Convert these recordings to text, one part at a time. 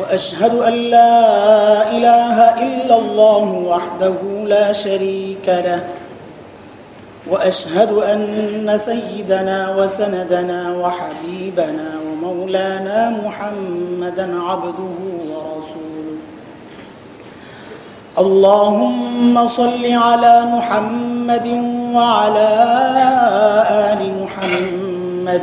وأشهد أن لا إله إلا الله وحده لا شريك له وأشهد أن سيدنا وسندنا وحبيبنا ومولانا محمدا عبده ورسوله. اللهم صل على محمد وعلى آل محمد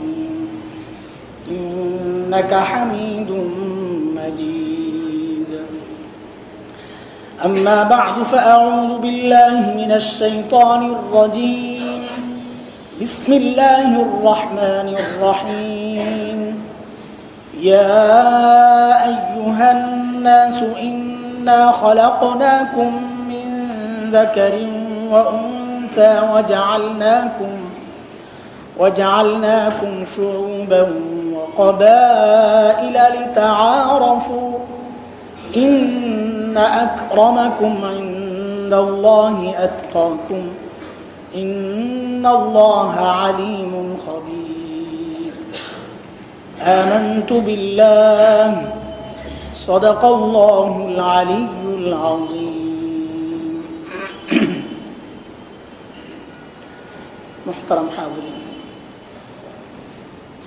إنك حميد مجيد. أما بعد فأعوذ بالله من الشيطان الرجيم. بسم الله الرحمن الرحيم. يا أيها الناس إنا خلقناكم من ذكر وأنثى وجعلناكم وجعلناكم شعوبا وقبائل لتعارفوا إن أكرمكم عند الله أتقاكم إن الله عليم خبير. آمنت بالله صدق الله العلي العظيم. محترم حاضرين.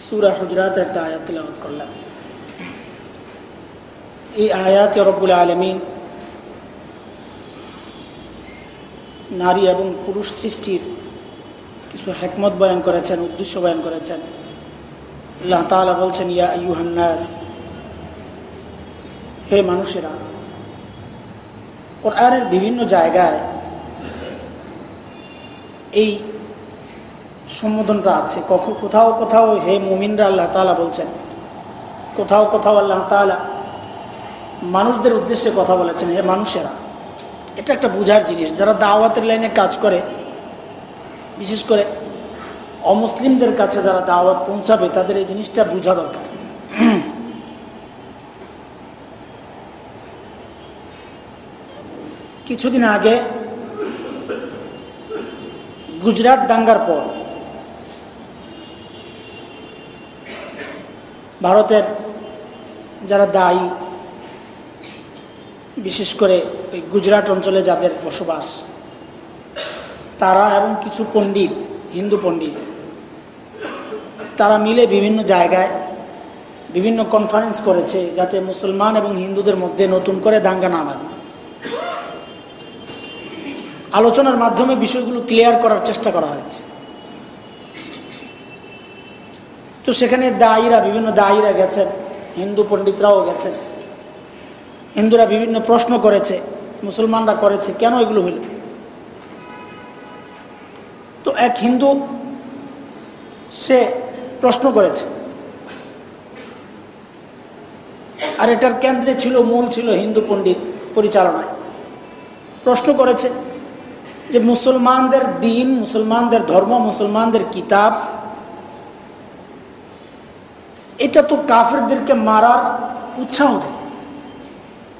সুরা হুজরাত একটা আয়াত তিলাবাত করলাম। এই আয়াতে রব্বুল আলমিন নারী এবং পুরুষ সৃষ্টির কিছু হেকমত বয়ান করেছেন, উদ্দেশ্য বয়ান করেছেন। আল্লাহ তালা বলছেন, ইয়া ইউহান্নাস হে মানুষেরা, কোরআনের বিভিন্ন জায়গায় এই সম্বোধনটা আছে। কখন কোথাও কোথাও হে মুমিনরা আল্লাহ তালা বলছেন। কোথাও কোথাও আল্লাহ তালা মানুষদের উদ্দেশ্যে কথা বলেছেন, হে মানুষেরা। এটা একটা বোঝার জিনিস। যারা দাওয়াতের লাইনে কাজ করে, বিশেষ করে অমুসলিমদের কাছে যারা দাওয়াত পৌঁছাবে, তাদের এই জিনিসটা বোঝা দরকার। কিছুদিন আগে গুজরাট দাঙ্গার পর ভারতের যারা দায়ী, বিশেষ করে ওই গুজরাট অঞ্চলে যাদের বসবাস, তারা এবং কিছু পণ্ডিত, হিন্দু পণ্ডিত, তারা মিলে বিভিন্ন জায়গায় বিভিন্ন কনফারেন্স করেছে যাতে মুসলমান এবং হিন্দুদের মধ্যে নতুন করে দাঙ্গা না বাঁধে আলোচনার মাধ্যমে বিষয়গুলো ক্লিয়ার করার চেষ্টা করা হয়েছে তো সেখানে দায়ীরা, বিভিন্ন দায়ীরা গেছেন হিন্দু পণ্ডিতরাও গেছেন হিন্দুরা বিভিন্ন প্রশ্ন করেছে, মুসলমানরা করেছে, কেন এগুলো হইল তো এক হিন্দু, সে প্রশ্ন করেছে। আর এটার কেন্দ্রে ছিল, মূল ছিল হিন্দু পণ্ডিত পরিচালনায়। প্রশ্ন করেছে যে মুসলমানদের দিন, মুসলমানদের ধর্ম, মুসলমানদের কিতাব এটা তো কাফেরদেরকে মারার উৎসাহ দেয়।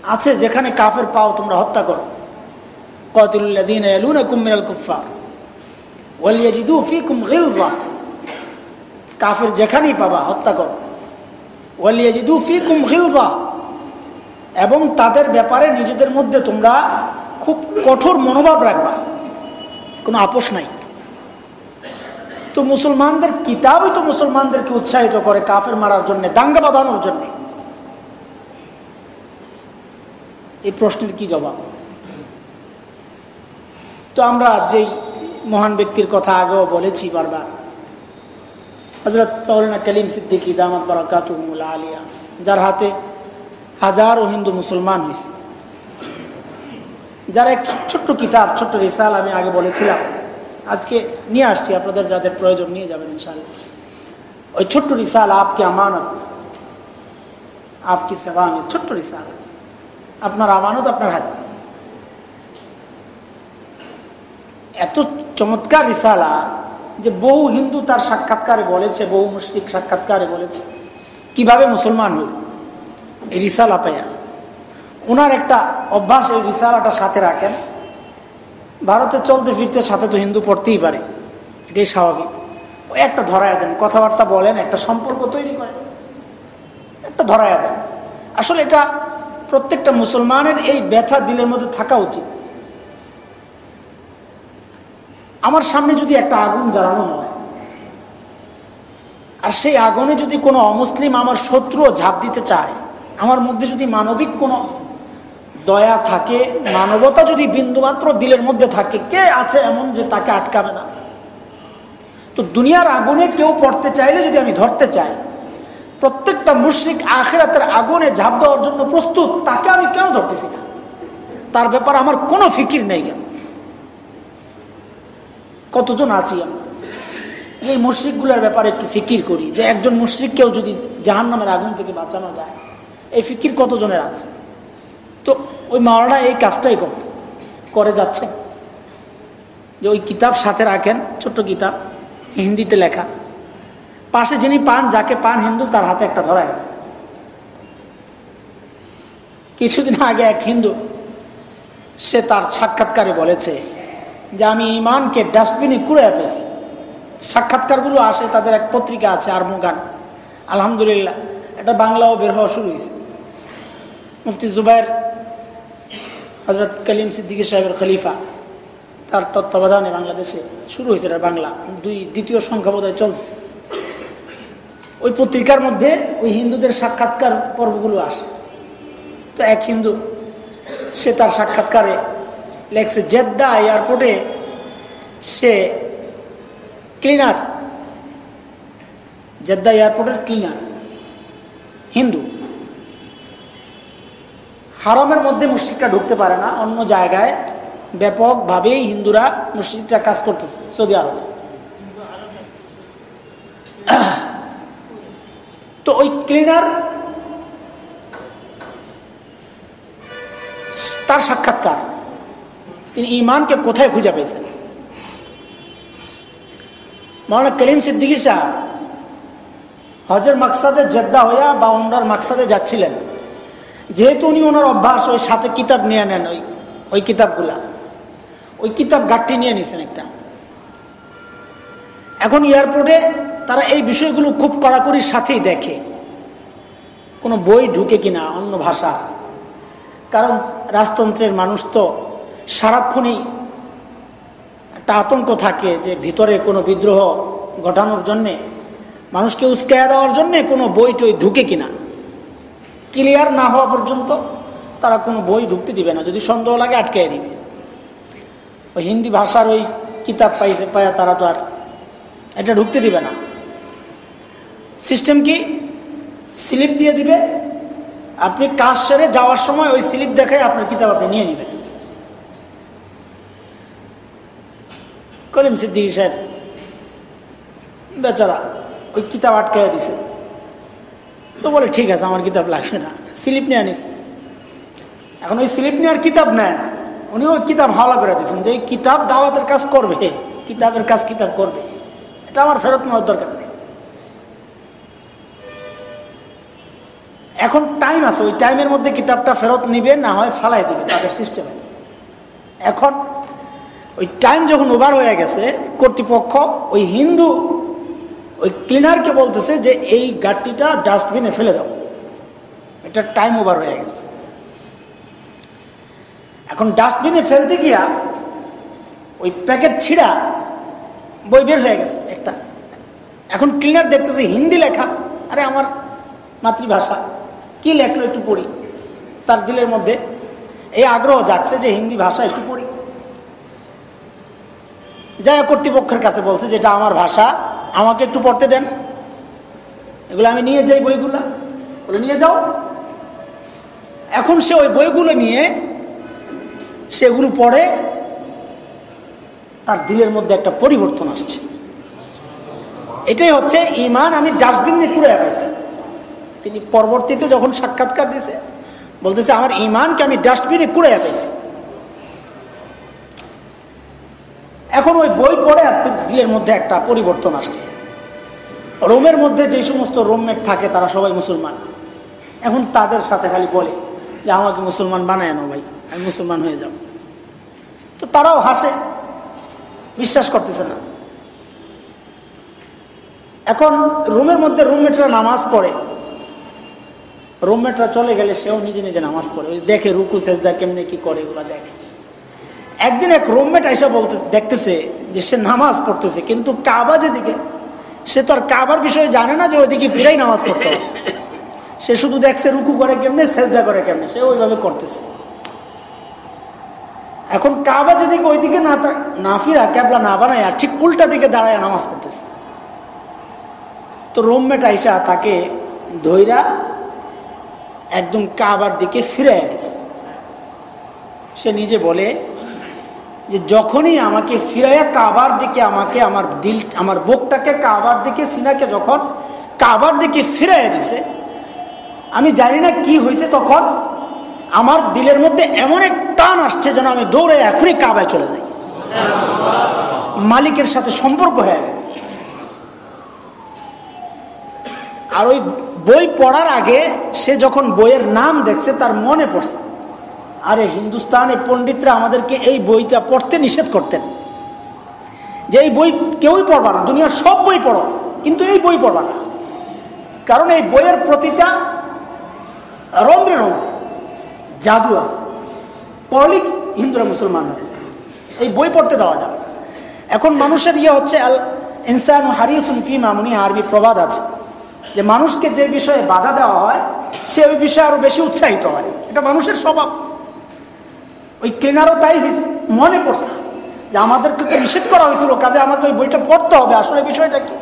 আছে যেখানে কাফের পাও তোমরা হত্যা করো। কুফার যেখানেই পাবা, হত্যা করো। ওয়ালিয়াজিদু গিলজা এবং তাদের ব্যাপারে নিজেদের মধ্যে তোমরা খুব কঠোর মনোভাব রাখবা। কোনো আপোষ নাই। তো মুসলমানদের কিতাবই তো মুসলমানদেরকে উৎসাহিত করে কাফের মারার জন্য, দাঙ্গা বাঁধানোর জন্য। এই প্রশ্নের কি জবাব? তো আমরা যেই মহান ব্যক্তির কথা আগেও বলেছি বারবার হজরত মৌলানা কলিম সিদ্দিকি, দামাত বারাকাতুল আলিয়া, যার হাতে হাজারো হিন্দু মুসলমান হয়েছে। যারা এক ছোট্ট কিতাব, ছোট্ট রিসাল আমি আগে বলেছিলাম আজকে নিয়ে আসছি, আপনাদের যাদের প্রয়োজন নিয়ে যাবেন ইনশাল্লাহ ওই ছোট্ট রিসাল আপকে আমানত। আপকি সেবা ছোট্ট রিসাল। আপনার আমানত আপনার হাতে। এত চমৎকার রিসালা যে বহু হিন্দু তার সাক্ষাৎকারে বলেছে, বহু মুসলিক সাক্ষাৎকারে বলেছে, কীভাবে মুসলমান হইল এই রিসালা পাইয়া। ওনার একটা অভ্যাস, এই রিসালাটা সাথে রাখেন। ভারতে চলতে ফিরতে সাথে তো হিন্দু পড়তেই পারে, এটাই স্বাভাবিক। একটা ধরায় দেন, কথাবার্তা বলেন, একটা সম্পর্ক তৈরি করেন। একটা ধরায় দেন। আসলে এটা প্রত্যেকটা মুসলমানের এই ব্যথা দিলের মধ্যে থাকা উচিত। আমার সামনে যদি একটা আগুন জ্বালানো হয়, আর সেই আগুনে যদি কোনো অমুসলিম আমার শত্রু ঝাঁপ দিতে চায়, আমার মধ্যে যদি মানবিক কোনো দয়া থাকে, মানবতা যদি বিন্দুমাত্র দিলের মধ্যে থাকে, কে আছে এমন যে তাকে আটকাবে না? তো দুনিয়ার আগুনে কেউ পড়তে চাইলে যদি আমি ধরতে চাই, প্রত্যেকটা মুশ্রিক আখেরাতের আগুনে ঝাঁপ দেওয়ার জন্য প্রস্তুত, তাকে আমি কেন ধরতেছি না? তার ব্যাপার আমার কোনো ফিকির নেই কেন? কতজন আছি আমরা? এই মুশ্রিকগুলোর ব্যাপারে একটু ফিকির করি, যে একজন মুশ্রিককেও যদি জাহান নামের আগুন থেকে বাঁচানো যায়, এই ফিকির কতজনের আছে? তো ওই মাওলানা এই কাজটাই করতে, করে যাচ্ছে। যে ওই কিতাব সাথে রাখেন, ছোট্ট কিতাব, হিন্দিতে লেখা। পাশে যিনি পান, যাকে পান হিন্দু, তার হাতে একটা ধরায়। কিছুদিন আগে এক হিন্দু, সে তার সাক্ষাৎকারে বলেছে যে, আমি ইমানকে ডাস্টবিনে কুড়ে পেয়েছি সাক্ষাৎকারগুলো আসে, তাদের এক পত্রিকা আছে আর মুগান আলহামদুলিল্লাহ এটা বাংলাও বের হওয়া শুরু হয়েছে। মুফতি জুবাইর হজরত কলিম সিদ্দিকী সাহেবের খলিফা। তার তত্ত্বাবধানে বাংলাদেশে শুরু হয়েছে বাংলা। দুই, দ্বিতীয় সংখ্যা বোধহয় চলছে। ওই পত্রিকার মধ্যে ওই হিন্দুদের সাক্ষাৎকার পর্বগুলো আসে। তো এক হিন্দু, সে তার সাক্ষাৎকারে লেখছে, জেদ্দা এয়ারপোর্টে সে ক্লিনার। জেদ্দা এয়ারপোর্টের ক্লিনার। হিন্দু। হারমের মধ্যে মুশ্রিকরা ঢুকতে পারে না। অন্য জায়গায় ব্যাপকভাবেই হিন্দুরা মুশ্রিকরা কাজ করতেছে, সৌদি আরবে। তো ওই ক্লিনার তার সাক্ষাৎকার। তিনি ইমানকে কোথায় খুঁজে পেয়েছেন? মৌলানা কলিম সিদ্দিকী শাহ হজের মাকসাদে জেদ্দা হইয়া বা ওনার মাকসাদে যাচ্ছিলেন। যেহেতু উনি ওনার অভ্যাস, ওই সাথে কিতাব নিয়ে নেন, ওই ওই কিতাবগুলা। ওই কিতাব গাঠটি নিয়ে নিয়েছেন একটা। এখন এয়ারপোর্টে তারা এই বিষয়গুলো খুব কড়াকড়ির সাথেই দেখে। কোনো বই ঢুকে কিনা, অন্য ভাষা। কারণ রাজতন্ত্রের মানুষ তো সারাক্ষণই একটা আতঙ্ক থাকে যে ভিতরে কোনো বিদ্রোহ ঘটানোর জন্যে, মানুষকে উস্কাইয়া দেওয়ার জন্যে কোনো বই টই ঢুকে কিনা। ক্লিয়ার না হওয়া পর্যন্ত তারা কোনো বই ঢুকতে দিবে না। যদি সন্দেহ লাগে আটকে দিবে। ওই হিন্দি ভাষার ওই কিতাব পাইছে পায়া তারা তো আর এটা ঢুকতে দিবে না। সিস্টেম কি? স্লিপ দিয়ে দিবে। আপনি কাজ সেরে যাওয়ার সময় ওই স্লিপ দেখায় আপনার কিতাব আপনি নিয়ে নেবেন। করিম সিদ্দিক সাহেব, বেচারা, ওই কিতাব আটকাইয়া দিছে। তো বলে, ঠিক আছে, আমার কিতাব লাগবে না। স্লিপ নিয়ে আনিস। এখন ওই স্লিপ নেওয়ার কিতাব নেয় না। উনি ওই কিতাব হাওলা করে দিয়েছেন যে কিতাব দাওয়াতের কাজ করবে। কিতাবের কাজ কিতাব করবে। এটা আমার ফেরত নেওয়ার দরকার নেই। এখন টাইম আছে, ওই টাইমের মধ্যে কিতাবটা ফেরত নিবে, না হয় ফালাই দিবে, তাদের সিস্টেমে এখন ওই টাইম যখন ওভার হয়ে গেছে, কর্তৃপক্ষ ওই হিন্দু ওই ক্লিনারকে বলতেছে যে এই গাড়িটা ডাস্টবিনে ফেলে দাও। এটা টাইম ওভার হয়ে গেছে। এখন ডাস্টবিনে ফেলতে গিয়া ওই প্যাকেট ছিঁড়া বই বের হয়ে গেছে একটা। এখন ক্লিনার দেখতেছে হিন্দি লেখা। আরে আমার মাতৃভাষা। কি লেখলো একটু পড়ি। তার দিলের মধ্যে এই আগ্রহ যাচ্ছে যে হিন্দি ভাষা একটু পড়ি। যাই কর্তৃপক্ষের কাছে বলছে যেটা আমার ভাষা, আমাকে একটু পড়তে দেন। এগুলো আমি নিয়ে যাই বইগুলো। বলে, নিয়ে যাও। এখন সে ওই বইগুলো নিয়ে সেগুলো পড়ে, তার দিলের মধ্যে একটা পরিবর্তন আসছে। এটাই হচ্ছে ইমান আমি ডাস্টবিন দিয়ে কুড়ে পাইছি তিনি পরবর্তীতে যখন সাক্ষাৎকার দিছে, বলতেছে, আমার ইমানকে আমি ডাস্টবিনে কুড়ে পাইছি এখন ওই বই পড়ে আর দিলের মধ্যে একটা পরিবর্তন আসছে। রোমের মধ্যে যে সমস্ত রোমমেট থাকে তারা সবাই মুসলমান। এখন তাদের সাথে খালি বলে যে, আমাকে মুসলমান বানায় না ভাই, আমি মুসলমান হয়ে যাব। তো তারাও হাসে, বিশ্বাস করতেছে না। এখন রুমের মধ্যে রুমমেটরা নামাজ পড়ে। রুমমেটরা চলে গেলে সেও নিজে নিজে নামাজ পড়ে। দেখে রুকু, সেজদা কেমনে কি করে এগুলো দেখে। একদিন এক রুমমেট আইসা বলতে দেখতেছে যে সে নামাজ পড়তেছে, কিন্তু কাবা যেদিকে, সে তো আর কাবার বিষয়ে জানে না যে ওইদিকে ফিরাই নামাজ পড়তে হবে। সে শুধু দেখছে রুকু করে কেমনে, সেজদা করে কেমনে, সে ওইভাবে করতেছে। এখন কাবা যেদিকে ওইদিকে না না ফিরা, ক্যাবলা না বানায় আর ঠিক উল্টা দিকে দাঁড়ায় নামাজ পড়তেছে। তো রুমমেট আইসা তাকে ধৈরা একদম কাবার দিকে ফিরে দিছে। সে নিজে বলে যে যখনই আমাকে ফিরাইয়া কাবার দিকে আমাকে, আমার দিল, আমার বুকটাকে কাবার দিকে, সিনাকে যখন কাবার দিকে ফিরাইয়া দিছে, আমি জানি না কি হয়েছে তখন আমার দিলের মধ্যে এমন এক টান আসছে যেন আমি দৌড়ে এখনই কাবায় চলে যাই। মালিকের সাথে সম্পর্ক হয়ে গেছে। আর ওই বই পড়ার আগে সে যখন বইয়ের নাম দেখছে, তার মনে পড়ছে আরে হিন্দুস্তানে পণ্ডিতরা আমাদেরকে এই বইটা পড়তে নিষেধ করতেন। যে এই বই কেউই পড়বা না, দুনিয়ার সব বই পড়ো, কিন্তু এই বই পড়বা না। কারণ এই বইয়ের প্রতিটা রন্ধ্রে রন্ধ্রে জাদু আছে। পড়লি হিন্দুরা মুসলমান এই বই পড়তে দেওয়া যাবে এখন মানুষের ইয়ে হচ্ছে, আল ইনসান হারিউসুন ফি মামুনি আরবি প্রবাদ আছে। যে মানুষকে যে বিষয়ে বাধা দেওয়া হয়, সে ওই বিষয়ে আরও বেশি উৎসাহিত হয়। এটা মানুষের স্বভাব। ওই কেনারও তাই হয়েছে মনে পড়ছে। যে আমাদেরকে তো নিষেধ করা হয়েছিল, কাজে আমাকে ওই বইটা পড়তে হবে, আসলে বিষয়টা কি?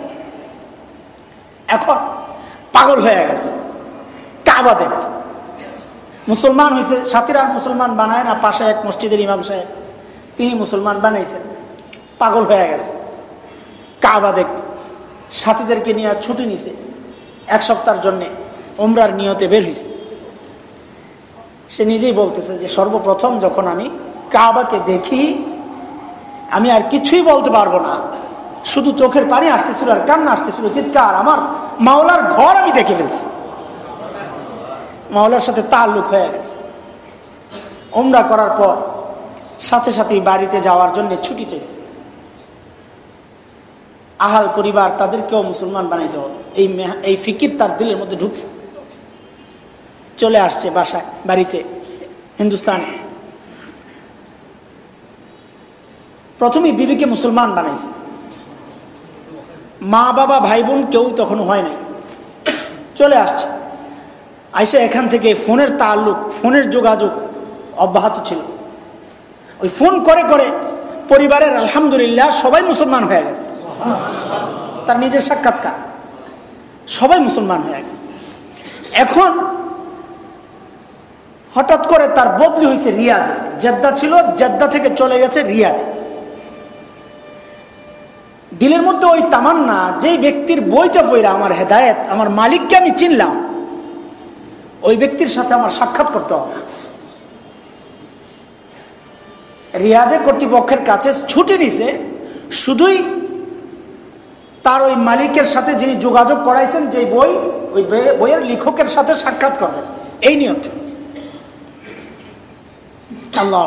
এখন পাগল হয়ে গেছে। কাবা দেব। মুসলমান হয়েছে সাথীরা মুসলমান বানায় না, পাশে এক মসজিদের ইমাম সাহেব, তিনি মুসলমান বানাইছেন পাগল হয়ে গেছে। কাবা দেখ সাথীদেরকে নিয়ে ছুটি নিছে। এক সপ্তাহের জন্যে ওমরার নিয়তে বের হয়েছে সে নিজেই বলতেছে যে সর্বপ্রথম যখন আমি কাবাকে দেখি, আমি আর কিছুই বলতে পারব না। শুধু চোখের পানি আসতেছিল আর কান্না আসতেছিল, চিৎকার, আমার মাওলার ঘর আমি দেখে ফেলছি। মাওলার সাথে তাল্লুক হয়ে গেছে। ওমরা করার পর সাথে সাথে বাড়িতে যাওয়ার জন্য ছুটি চাইছে। আহাল পরিবার তাদেরকেও মুসলমান বানাইতে হবে। এই এই ফিকির তার দিলের মধ্যে ঢুকছে। চলে আসছে বাসায়, বাড়িতে, হিন্দুস্তানে। প্রথমেই বিবিকে মুসলমান বানাইছে। মা, বাবা, ভাই, বোন কেউ তখন হয় নাই। চলে আসছে। আইসে এখান থেকে ফোনের তাল্লুক, ফোনের যোগাযোগ অব্যাহত ছিল। ওই ফোন করে করে পরিবারের আলহামদুলিল্লাহ সবাই মুসলমান হয়ে গেছে। তার নিজের সাক্ষাৎকার। সবাই মুসলমান হয়ে গেছে। এখন হঠাৎ করে তার বদলি হয়েছে রিয়াদে। জেদ্দা ছিল, জেদ্দা থেকে চলে গেছে রিয়াদে। দিলের মধ্যে ওই তামান্না যে ব্যক্তির বইটা বইরা আমার হেদায়ত, আমার মালিককে আমি চিনলাম, ওই ব্যক্তির সাথে আমার সাক্ষাৎ করতে হবে। রিয়াদে কর্তৃপক্ষের কাছে ছুটি নিছে, শুধুই তার ওই মালিকের সাথে যিনি যোগাযোগ করাইছেন যে বই, ওই বইয়ের লেখকের সাথে সাক্ষাৎ করবেন। এই নিয়তে। আল্লাহ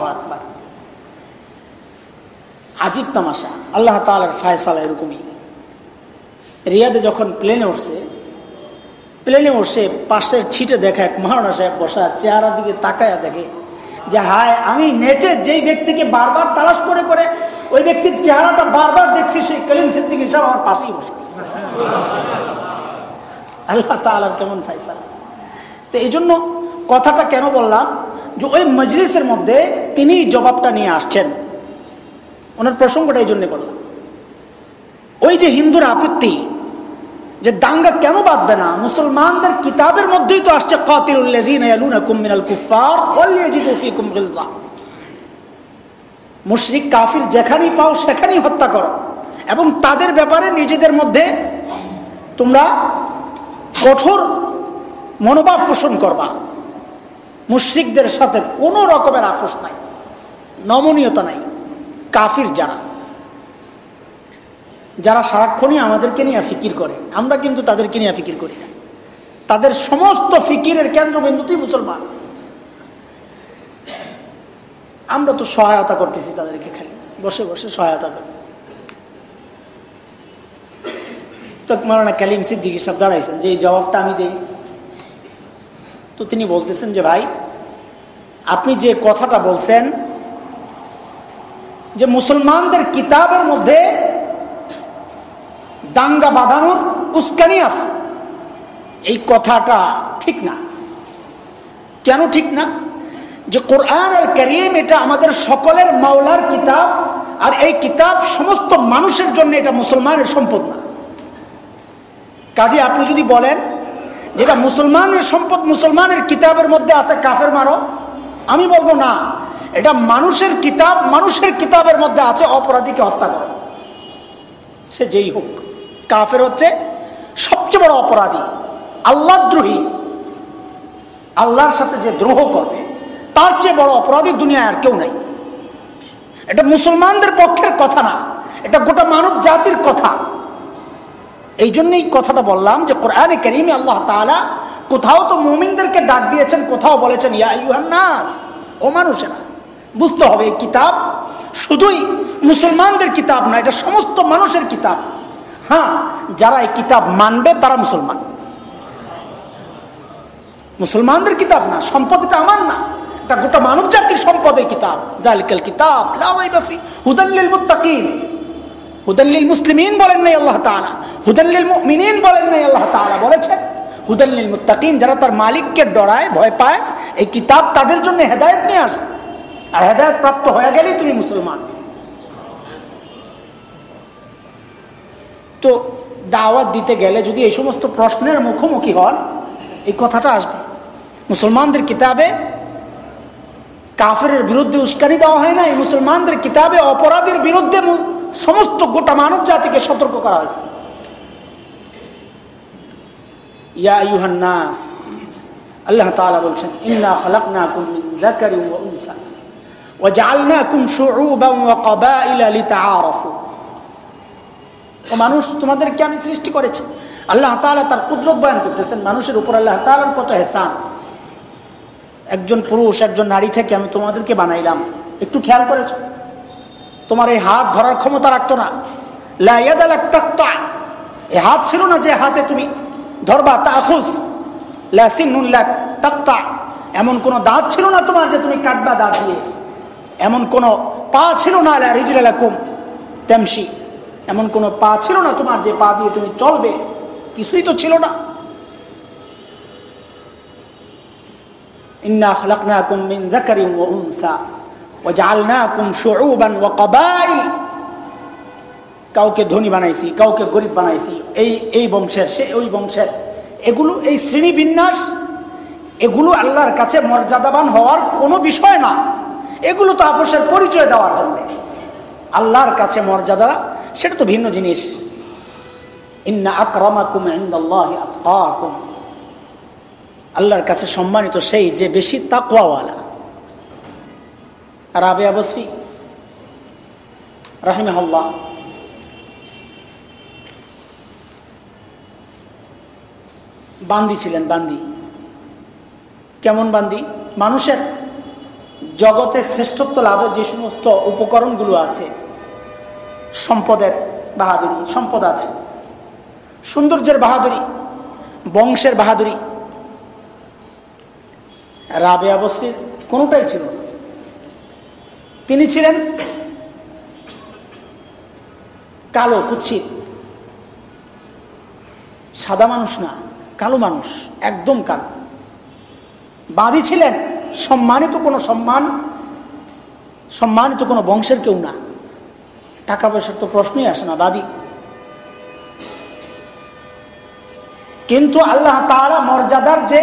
আজিব তামাশা, আল্লাহ তালার ফায়সালা এরকমই। রিয়াদে যখন প্লেনে উঠছে প্লেনে উঠছে পাশের ছিটে দেখে এক মহারণা সাহেব বসা চেহারা দিকে তাকায়া দেখে যে, হায়, আমি নেটে যেই ব্যক্তিকে বারবার তালাশ করে করে ওই ব্যক্তির চেহারাটা বারবার দেখছি, সেই কলিম সিদ্দিক হিসাব আমার পাশেই বসে। আল্লাহ তালার কেমন ফাইসালা তো এই জন্য কথাটা কেন বললাম? যে ওই মজলিসের মধ্যে তিনি জবাবটা নিয়ে আসছেন। ওনার প্রসঙ্গটা এই জন্য বললাম। ওই যে হিন্দুর আপত্তি যে দাঙ্গা কেন বাঁধবে না? মুসলমানদের কিতাবের মধ্যেই তো আসছে মুশরিক, কাফির যেখানেই পাও সেখানেই হত্যা করো। এবং তাদের ব্যাপারে নিজেদের মধ্যে তোমরা কঠোর মনোভাব পোষণ করবা। মুশ্রিকদের সাথে কোনো রকমের আপোষ নাই, নমনীয়তা নাই, কাফির যারা। যারা সারাক্ষণই আমাদেরকে নিয়ে ফিকির করে, আমরা কিন্তু তাদেরকে নিয়ে ফিকির করি না। তাদের সমস্ত ফিকিরের কেন্দ্রবিন্দুতেই মুসলমান। আমরা তো সহায়তা করতেছি তাদেরকে খালি, বসে বসে সহায়তা করি। তো মারানা কালিম সিদ্দিকি সব দাঁড়াইছেন যে এই জবাবটা আমি দেই। তো তিনি বলতেছেন যে, ভাই, আপনি যে কথাটা বলছেন, যে মুসলমানদের কিতাবের মধ্যে দাঙ্গা বাঁধানোর উস্কানি আছে, এই কথাটা ঠিক না। কেন ঠিক না? যে কোরআন আল করিম এটা আমাদের সকলের মাওলার কিতাব, আর এই কিতাব সমস্ত মানুষের জন্য এটা মুসলমানের সম্পদ না। কাজে আপনি যদি বলেন যেটা মুসলমানের সম্পদ মুসলমানের কিতাবের মধ্যে আছে, কাফের মারো। আমি বলব না, এটা মানুষের কিতাব, মানুষের কিতাবের মধ্যে আছে, অপরাধীকে হত্যা করো। সে যেই হোক, কাফের হচ্ছে সবচেয়ে বড় অপরাধী, আল্লাহ দ্রোহী। আল্লাহর সাথে যে দ্রোহ করবে, তার চেয়ে বড় অপরাধী দুনিয়ায় আর কেউ নাই। এটা মুসলমানদের পক্ষের কথা না, এটা গোটা মানব জাতির কথা। এই জন্যই কথাটা বললাম যে কোরআনে করিমে আল্লাহ তালা কোথাও তো মুমিনদেরকে ডাক দিয়েছেন, কোথাও বলেছেন নাস, ও মানুষেরা, বুঝতে হবে এই কিতাব শুধুই মুসলমানদের কিতাব না, এটা সমস্ত মানুষের কিতাব। হ্যাঁ যারা এই কিতাব মানবে তারা মুসলমান। মুসলমানদের কিতাব না, সম্পদ এটা আমার না। এটা গোটা মানব জাতির সম্পদ এই কিতাব জালিকাল কিতাব হুদাল্লিল মুত্তাকিন। হুদাল্লিল মুসলিমিন বলেন নাই আল্লাহ তাআলা। হুদাল্লিল মুমিনিন বলেন নাই আল্লাহ তাআলা, বলেছেন। হুদাল্লিল মুত্তাকিন, যারা তার মালিককে ডরায়, ভয় পায়, এই কিতাব তাদের জন্য হেদায়েত নিয়ে আসবে আর হেদায়ত প্রাপ্ত হয়ে গেলেই তুমি মুসলমান। তো দাওয়াত দিতে গেলে যদি এই সমস্ত প্রশ্নের মুখোমুখি হন, এই কথাটা আসবে। মুসলমানদের কিতাবে কাফের বিরুদ্ধে উস্কানি দেওয়া হয় নাই মুসলমানদের কিতাবে অপরাধের বিরুদ্ধে সমস্ত গোটা মানব জাতিকে সতর্ক করা হয়েছে। ইয়া বলছেন ও মানুষ, তোমাদেরকে আমি সৃষ্টি করেছি। তার করতেছেন, মানুষের উপর আল্লাহ কত হেসান একজন পুরুষ, একজন নারী থেকে আমি তোমাদেরকে বানাইলাম। একটু খেয়াল করেছ? তোমার এই হাত ধরার ক্ষমতা রাখতো না। এই হাত ছিল না যে হাতে তুমি ধরবা তাক্তা। এমন কোন দাঁত ছিল না তোমার যে তুমি কাটবা দাঁত দিয়ে। এমন কোন পা ছিল না তেমসি এমন কোন পা ছিল না তোমার যে পা দিয়ে তুমি চলবে। কিছুই তো ছিল না। ইন্না উনসা। কাউকে ধনী বানাইছি, কাউকে গরিব বানাইছি, এই এই বংশের, সে ওই বংশের। এগুলো এই শ্রেণি বিন্যাস, এগুলো আল্লাহর কাছে মর্যাদাবান হওয়ার কোনো বিষয় না। এগুলো তো আপোষের পরিচয় দেওয়ার জন্য। আল্লাহর কাছে মর্যাদা, সেটা তো ভিন্ন জিনিস। আল্লাহর কাছে সম্মানিত সেই যে বেশি তাকওয়াওয়ালা রাবে আবশ্রী রাহিমাহুল্লাহ। বান্দি ছিলেন, বান্দি। কেমন বান্দি? মানুষের জগতে শ্রেষ্ঠত্ব লাভের যে সমস্ত উপকরণগুলো আছে, সম্পদের বাহাদুরি, সম্পদ আছে। সৌন্দর্যের বাহাদুরি, বংশের বাহাদুরি। রাবে আবশ্রীর কোনোটাই ছিল তিনি ছিলেন কালো কুচ্ছিত সাদা মানুষ না, কালো মানুষ, একদম কালো। বাঁধি ছিলেন সম্মানিত কোনো সম্মান, সম্মানিত কোনো বংশের কেউ না। টাকা পয়সার তো প্রশ্নই আসে না, বাদী। কিন্তু আল্লাহ তারা মর্যাদার যে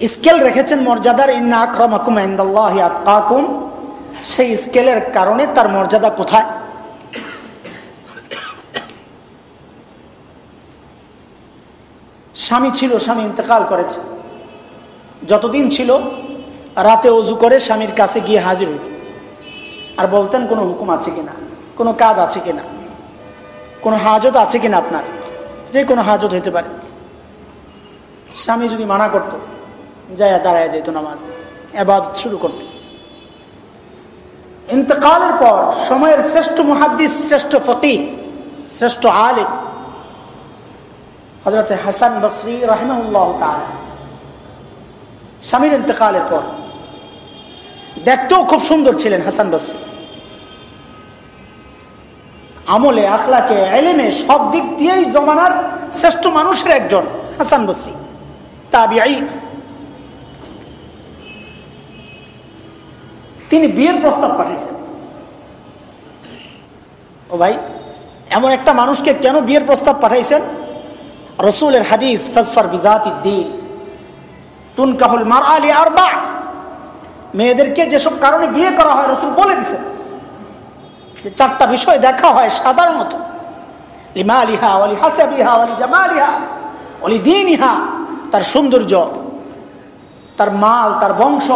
স্কেল রেখেছেন মর্যাদার, ইন্না আক্রমাকুম আতকাকুম সেই স্কেলের কারণে তার মর্যাদা কোথায়? স্বামী ছিল, স্বামী ইন্তেকাল করেছে। যতদিন ছিল, রাতে অজু করে স্বামীর কাছে গিয়ে হাজির হইত। আর বলতেন, কোনো হুকুম আছে কিনা? কোনো কাজ আছে কিনা? কোনো হাজত আছে কিনা আপনার? যে কোনো হাজত হইতে পারে। স্বামী যদি মানা করত যায় দাঁড়ায় যেত নামাজ এবার শুরু করত। ইন্তকালের পর সময়ের শ্রেষ্ঠ মুহাদ্দিস, শ্রেষ্ঠ ফকি শ্রেষ্ঠ আলিম হজরত হাসান বসরি রহমুল্লাহ স্বামীর ইন্তকালের পর দেখতেও খুব সুন্দর ছিলেন হাসান বসরি। আমলে, আখলাকে, এলেমে সব দিক দিয়েই জমানার শ্রেষ্ঠ মানুষের একজন হাসান বসরি। তাবিআই তিনি বিয়ের প্রস্তাব পাঠিয়েছেন। ও ভাই, এমন একটা মানুষকে কেন বিয়ের প্রস্তাব পাঠাইছেন? রসুলের হাদিস ফসফর বিজাতি দিন তুন কাহুল মার আলী আর বা মেয়েদেরকে যেসব কারণে বিয়ে করা হয়, রসুল বলে দিছে যে চারটা বিষয় দেখা হয় সাধারণত। লিমালিহা অলি হাসাবিহা অলি জামালিহা অলি দিনইহা তার সৌন্দর্য, তার মাল, তার বংশ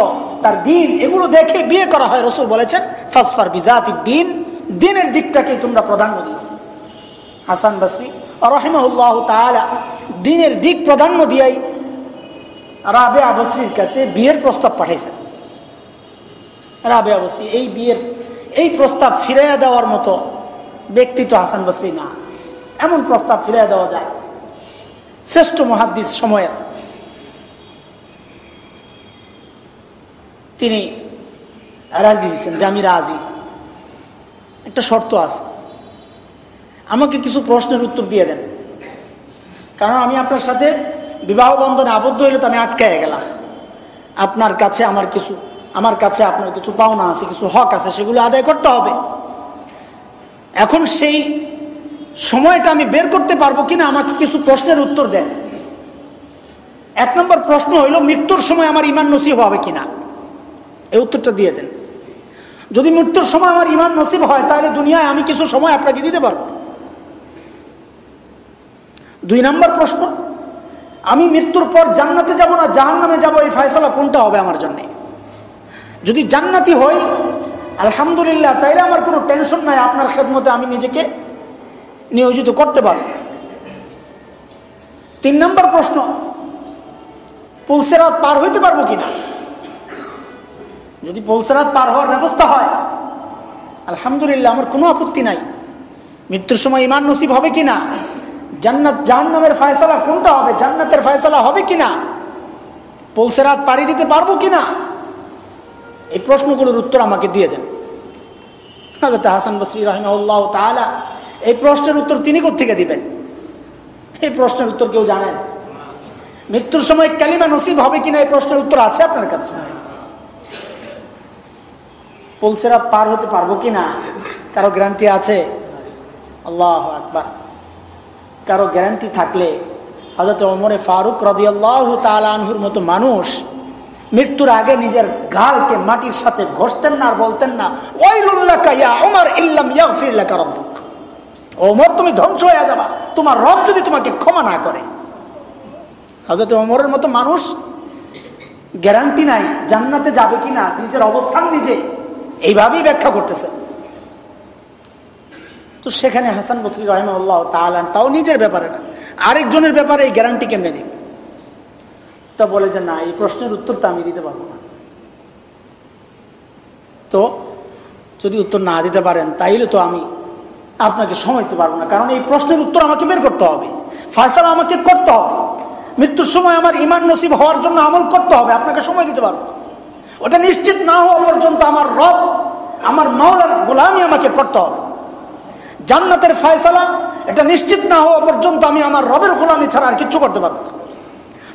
তার দিন, এগুলো দেখে বিয়ে করা হয়, রসুল বলেছেন, ফাসফার বিজাতি দিন, দিনের দিকটাকে তোমরা প্রাধান্য দিও। হাসান বাসরি রহিমউল্লাহ তালা দিনের দিক প্রাধান্য দিয়াই রাবে আবসরির কাছে বিয়ের প্রস্তাব পাঠাইছেন। রাবে আবসরি এই বিয়ের, এই প্রস্তাব ফিরাইয়া দেওয়ার মতো ব্যক্তি তো হাসান বসরি না। এমন প্রস্তাব ফিরাইয়া দেওয়া যায়। শ্রেষ্ঠ মহাদ্দিস সময়ের তিনি রাজি হয়েছেন যে আমি রাজি। একটা শর্ত আছে। আমাকে কিছু প্রশ্নের উত্তর দিয়ে দেন। কারণ আমি আপনার সাথে বিবাহ বন্ধনে আবদ্ধ হইলে তো আমি আটকায় গেলাম। আপনার কাছে আমার কিছু, আমার কাছে আপনার কিছু পাওনা আছে, কিছু হক আছে, সেগুলো আদায় করতে হবে। এখন সেই সময়টা আমি বের করতে পারব কিনা আমাকে কিছু প্রশ্নের উত্তর দেন। এক নম্বর প্রশ্ন হইল, মৃত্যুর সময় আমার ইমান নসিব হবে কিনা? এই উত্তরটা দিয়ে দেন। যদি মৃত্যুর সময় আমার ইমান নসিব হয়, তাহলে দুনিয়ায় আমি কিছু সময় আপনাকে দিতে পারব। দুই নম্বর প্রশ্ন, আমি মৃত্যুর পর জান্নাতে যাব না জাহান নামে যাব, এই ফয়সলা কোনটা হবে আমার জন্যে? যদি জান্নাতি হই, আলহামদুলিল্লাহ, তাইলে আমার কোনো টেনশন নাই, আপনার খেদমতে আমি নিজেকে নিয়োজিত করতে পারব। তিন নম্বর প্রশ্ন পুলসেরাত পার হইতে পারব কিনা? যদি পুলসেরাত পার হওয়ার ব্যবস্থা হয়, আলহামদুলিল্লাহ আমার কোনো আপত্তি নাই। মৃত্যুর সময় ইমান নসিব হবে কিনা? জান্নাত জাহান্নামের ফয়সলা কোনটা হবে? জান্নাতের ফয়সলা হবে কিনা? পুলসেরাত পাড়ি দিতে পারব কিনা? এই প্রশ্নগুলোর উত্তর আমাকে দিয়ে দেন। হাজরত হাসান বসরি রহমাউল্লাহ তালা এই প্রশ্নের উত্তর তিনি থেকে দিবেন? এই প্রশ্নের উত্তর কেউ জানেন? মৃত্যুর সময় কালিমা নসিব হবে কিনা? এই প্রশ্নের উত্তর আছে আপনার কাছে? পুলসেরাত পার হতে পারব কিনা? কারও গ্যারান্টি আছে? আল্লাহ আকবার। কারও গ্যারান্টি থাকলে হজরত ওমরে ফারুক রদিয়াল্লাহ তালানহুর মতো মানুষ মৃত্যুর আগে নিজের গালকে মাটির সাথে ঘষতেন না আর বলতেন না ওমর ইল্লাম ওমর, তুমি ধ্বংস হয়ে যাবা। তোমার রব যদি তোমাকে ক্ষমা না করে। হজরত ওমরের মতো মানুষ গ্যারান্টি নাই, জান্নাতে যাবে কিনা, নিজের অবস্থান নিজে এইভাবেই ব্যাখ্যা করতেছে। তো সেখানে হাসান বসরি রহমাল্লাহ তালান তাও নিজের ব্যাপারে না। আরেকজনের ব্যাপারে এই গ্যারান্টি কেমনে দিবে তা বলে যে, না, এই প্রশ্নের উত্তর তো আমি দিতে পারব না। তো যদি উত্তর না দিতে পারেন, তাইলে তো আমি আপনাকে সময় দিতে পারব না। কারণ এই প্রশ্নের উত্তর আমাকে বের করতে হবে। ফায়সালা আমাকে করতে হবে। মৃত্যুর সময় আমার ইমান নসিব হওয়ার জন্য আমল করতে হবে। আপনাকে সময় দিতে পারব ওটা নিশ্চিত না হওয়া পর্যন্ত আমার রব, আমার মাওলার গোলামি আমাকে করতে হবে। জান্নাতের ফায়সালা, এটা নিশ্চিত না হওয়া পর্যন্ত আমি আমার রবের গোলামি ছাড়া আর কিচ্ছু করতে পারব না।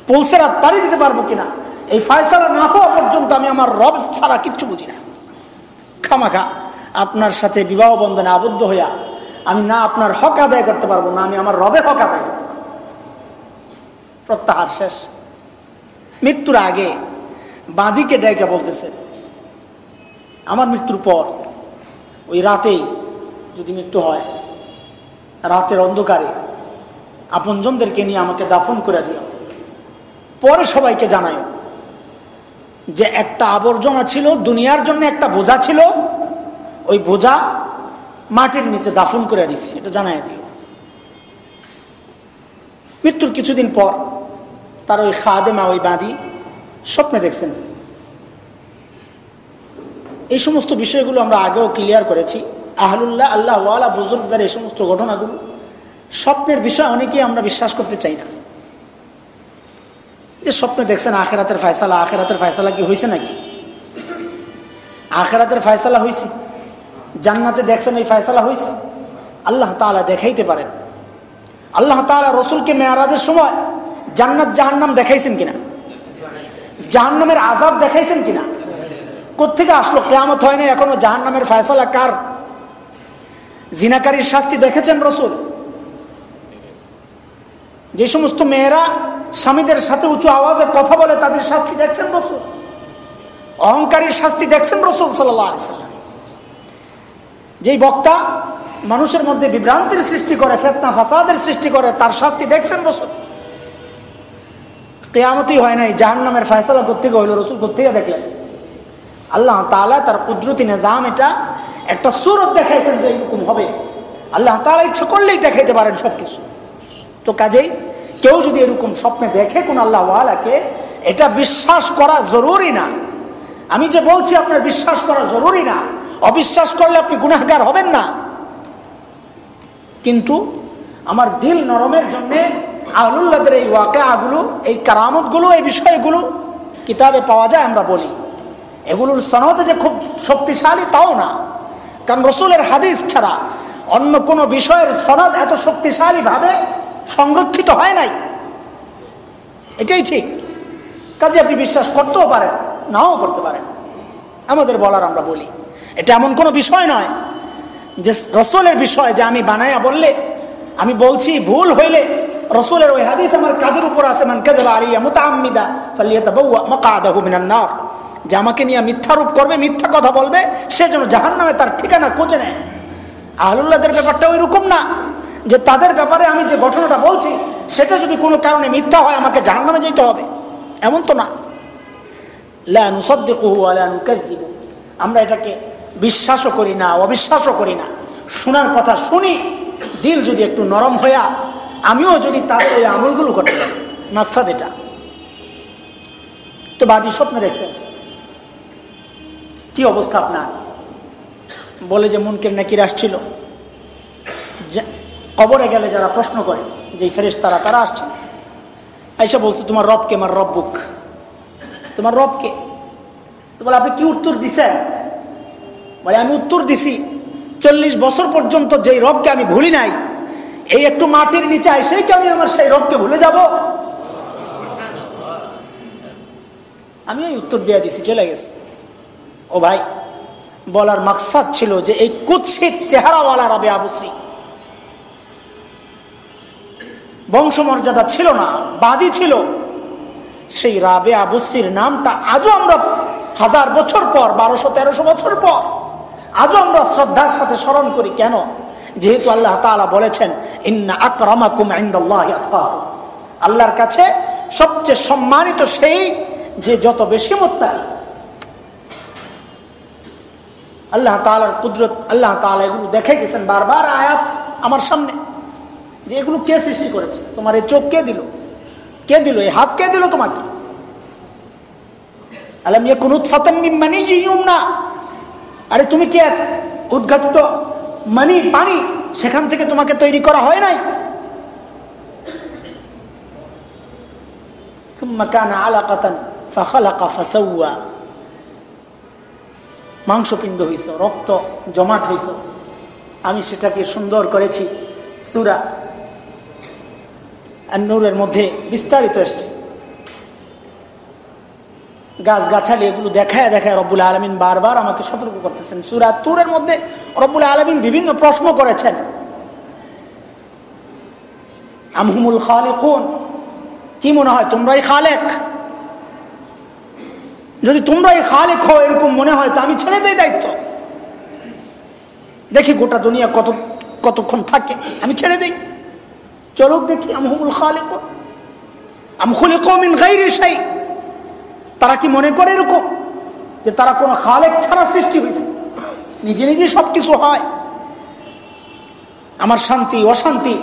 পৌলসেরাত পাড়ি দিতে পারব কিনা? এই ফায়সালা না হওয়া পর্যন্ত আমি আমার রব ছাড়া কিচ্ছু বুঝি না। খামাখা, আপনার সাথে বিবাহ বন্ধনে আবদ্ধ হইয়া আমি না আপনার হক আদায় করতে পারব, না আমি আমার রবের হক আদায় করতে পারব। প্রত্যাহার শেষ। মৃত্যুর আগে বাঁদিকে ডাইকা বলতেছে, আমার মৃত্যুর পর, ওই রাতেই যদি মৃত্যু হয়, রাতের অন্ধকারে আপনজনদেরকে নিয়ে আমাকে দাফন করে দিও। পরে সবাইকে জানায় যে একটা আবর্জনা ছিল, দুনিয়ার জন্য একটা বোঝা ছিল, ওই বোঝা মাটির নিচে দাফন করে দিচ্ছি এটা জানাই দিও। মৃত্যুর কিছুদিন পর তার ওই খাদেমা, ওই বাঁধি স্বপ্নে দেখছেন। এই সমস্ত বিষয়গুলো আমরা আগেও ক্লিয়ার করেছি। আহলুল্লাহ, আল্লাহ ওয়ালা, বুজুর্গদের এই সমস্ত ঘটনাগুলো স্বপ্নের বিষয় অনেকেই আমরা বিশ্বাস করতে চাই না। যে স্বপ্নে দেখছেন আখেরাতের ফায়সালা আখেরাতের ফায়সালা কি হয়েছে নাকি? আখেরাতের ফায়সালা হয়েছে জান্নাতে দেখছেন এই ফায়সালা হয়েছে আল্লাহ তালা দেখাইতে পারেন। আল্লাহ তালা রসুলকে মেয়ারাজের সময় জান্নাত জাহান্নাম দেখাইছেন কিনা? জাহান্নামের আজাব দেখাইছেন কিনা? কোথেকে আসলো? কেমত হয় না এখনও জাহান্নামের ফায়সালা কার? জিনাকারীর শাস্তি দেখেছেন রসুল? যে সমস্ত মেয়েরা স্বামীদের সাথে উঁচু আওয়াজে কথা বলে তাদের শাস্তি দেখছেন রসুল? অহংকারীর শাস্তি দেখছেন রসুল সাল্লাম। যেই বক্তা মানুষের মধ্যে বিভ্রান্তির সৃষ্টি করে, ফেতনা, ফাসাদের সৃষ্টি করে, তার শাস্তি দেখছেন রসুল। কেয়ামতই হয় নাই জাহান নামের ফয়সলা কোথেকে হইল, রসুল কোথেকে দেখলেন? আল্লাহ তালা তার কুদরতি নিজাম এটা একটা সুরত দেখাইছেন যে এরকম হবে। আল্লাহ তালা ইচ্ছা করলেই দেখাইতে পারেন সবকিছু। তো কাজেই কেউ যদি এরকম স্বপ্নে দেখে কোন আল্লাহওয়ালাকে এটা বিশ্বাস করা জরুরি না। আমি যে বলছি আপনার বিশ্বাস করা জরুরি না, অবিশ্বাস করলে আপনি গুণাগার হবেন না। কিন্তু আমার দিল নরমের জন্যে আহলুল্লাদের এই ওয়াকাগুলো এই কারামতগুলো, এই বিষয়গুলো কিতাবে পাওয়া যায় আমরা বলি। এগুলোর সনদ যে খুব শক্তিশালী তাও না। কারণ রসুলের হাদিস ছাড়া অন্য কোনো বিষয়ের সনদ এত শক্তিশালীভাবে সংরক্ষিত হয় নাই। এটাই ঠিক। কাজে আপনি বিশ্বাস করতেও পারেন, নাও করতে পারেন। আমাদের বলার আমরা বলি। এটা এমন কোনো বিষয় নয় যে রসুলের বিষয় যে আমি বানাইয়া বললে, আমি বলছি ভুল হইলে রসুলের ওই হাদিস আমার কাদের উপর আছে? মান কাজাবা আলিয়া মুতাআম্মিদা ফালিয়াতাবাওয়া মাকআদাহু মিনান যে আমাকে নিয়ে মিথ্যারূপ করবে, মিথ্যা কথা বলবে, সে যেন জাহান্নামে তার ঠিকানা খুঁজে নেয়। আহলুল্লাহদের ব্যাপারটা ওই রকম না যে তাদের ব্যাপারে আমি যে ঘটনাটা বলছি, সেটা যদি কোনো কারণে মিথ্যা হয়, আমাকে জাহান্নামে যেতে হবে। এমন তো না। আমরা এটাকে বিশ্বাসও করি না, অবিশ্বাসও করি না। শোনার কথা শুনি, দিল যদি একটু নরম হইয়া আমিও যদি তার ওই আমলগুলো করতে পারি মাকসাদ এটা। তো বাদী স্বপ্নে দেখছেন? কি অবস্থা আপনার? বলে যে মুনকের নাকির আসছিল। কবরে গেলে যারা প্রশ্ন করে যে ফেরেস তারা তারা আসছে আইসা বলছে, তোমার রবকে, আমার রব বুক তোমার রবকে? তো বলে, আপনি কি উত্তর দিছেন? বলে, আমি উত্তর দিছি। চল্লিশ বছর পর্যন্ত যেই রবকে আমি ভুলি নাই এই একটু মাটির নিচে এসেই কি আমি আমার সেই রবকে ভুলে যাব? আমি এই উত্তর দিয়ে দিছি, চলে গেছি। ও ভাই, বলার মাকসাদ ছিল যে এই কুৎসিত চেহারাওয়ালা রবে আবুশ্রী বংশমর্যাদা ছিল না, বাদী ছিল। সেই রাবে আবুশ্রীর নামটা আজও আমরা হাজার বছর পর, বারোশো, তেরোশো বছর পর, আজও আমরা শ্রদ্ধার সাথে স্মরণ করি। কেন? যেহেতু আল্লাহ তালা বলেছেন আল্লাহর কাছে সবচেয়ে সম্মানিত সেই যে যত বেশি মোত্তাকি। আল্লাহ তালার কুদরত, আল্লাহ তালা এগুলো দেখাইতেছেন বারবার আয়াত আমার সামনে। যে এগুলো কে সৃষ্টি করেছে? তোমার এই চোখ কে দিল? কে দিল? এই হাত কে দিল তোমাকে? আলম ইয়ে কোন মানি না। আরে তুমি কি এক উদ্ঘাটিত মানি, পানি সেখান থেকে তোমাকে তৈরি করা হয় নাই। মাংসপিণ্ড হইস রক্ত জমাট হইস আমি সেটাকে সুন্দর করেছি। সুরা আর নূরের মধ্যে বিস্তারিত এসছে। গাছগাছালি এগুলো দেখায় দেখায় রব্বুল আলমিন বারবার আমাকে সতর্ক করতেছেন। সুরা তুরের মধ্যে রব্বুল আলমিন বিভিন্ন প্রশ্ন করেছেন। আমহুমুল খালেকুন? কি মনে হয়, তোমরাই খালেক? যদি তোমরাই খালেক হও, এরকম মনে হয়, তো আমি ছেড়ে দেই দায়িত্ব। দেখি গোটা দুনিয়া কত, কতক্ষণ থাকে, আমি ছেড়ে দিই। চলুক দেখি আমহুমুল খালেকুন? আম খুলিকুমিন গাইরে সেই তারা কি মনে করে এরকম? যে তারা কোনো খালেক ছাড়া সৃষ্টি হয়েছে? নিজে নিজে সব কিছু হয়। আমার শান্তি, অশান্তি,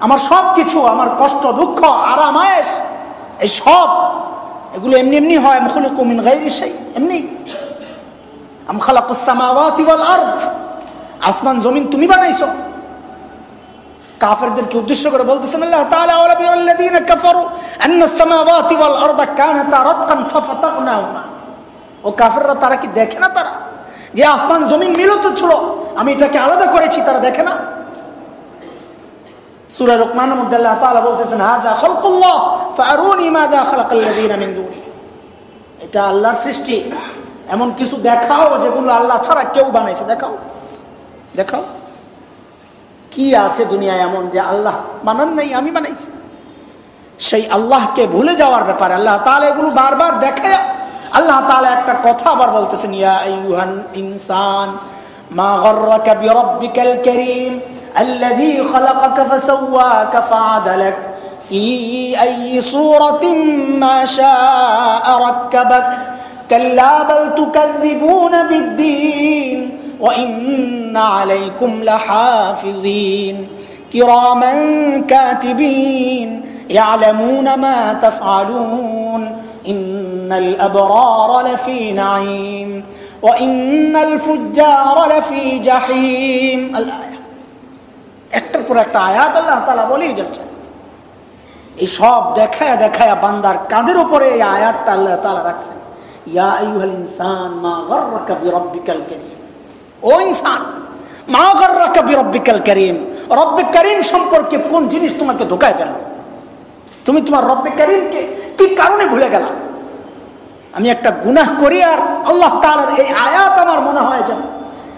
আমার সব কিছু আমার কষ্ট, দুঃখ, আরাম আয়েস এই সব, এগুলো এমনি এমনি হয়। মুখলে কুমিন গাইরি সেই এমনি। আম খালাকুসামাওয়াতি ওয়াল আরদ, আসমান, জমিন তুমি বানাইছো। কাফেরদেরকে উদ্দেশ্য করে বলতেছেন, আল্লাহ তাআলা ওয়া লাযিনা কাফারু আন্না সামাওয়াতি ওয়াল আরদা কানাতা রাতকান ফাফাতাকনাহুমা ও কাফেররা, তারা কি দেখে না তারা? যে আসমান জমিন মিলিত ছিল, আমি এটাকে আলাদা করেছি, তারা দেখে না? সূরা লোকমানের মধ্যে আল্লাহ তাআলা বলতেছেন, হাযা খালকুল্লাহ, ফাআরুনি মাযা খালাকাল্লাযিনা মিন দুনি এটা আল্লাহর সৃষ্টি। এমন কিছু দেখাও যেগুলো আল্লাহ ছাড়া কেউ বানাইছে। দেখাও। দেখাও। কি আছে দুনিয়ায় এমন যে আল্লাহ বানান নাই আমি বানাইছি সেই আল্লাহকে ভুলে যাওয়ার ব্যাপারে আল্লাহ তাহলে এগুলো বারবার দেখে আল্লাহ তাহলে একটা কথা আবার বলতেছেন ইয়া আইয়ুহান ইনসান মা গররাকা বিরাব্বিকাল কারীম الذي خلقك فسواك فعدلك في أي صورة ما شاء ركبك كلا بل تكذبون بالدين وإن عليكم لحافظين كراما كاتبين يعلمون ما تفعلون إن الأبرار لفي نعيم وإن الفجار لفي جحيم الآية একটার পর একটা আয়াত আল্লাহ তালা বলেই যাচ্ছে এই সব দেখায় দেখায় বান্দার কাঁধের উপরে এই আয়াতটা আল্লাহ তালা রাখছেন ইয়া আইয়ুহাল ইনসান মা গররাকা বিরাব্বিকাল কারীম ও ইনসান, মা সম্পর্কে কোন জিনিস তোমাকে তুমি তোমার কারণে ভুলে আমি একটা গুনাহ আর আল্লাহ এই আয়াত আমার মনে হয় যেন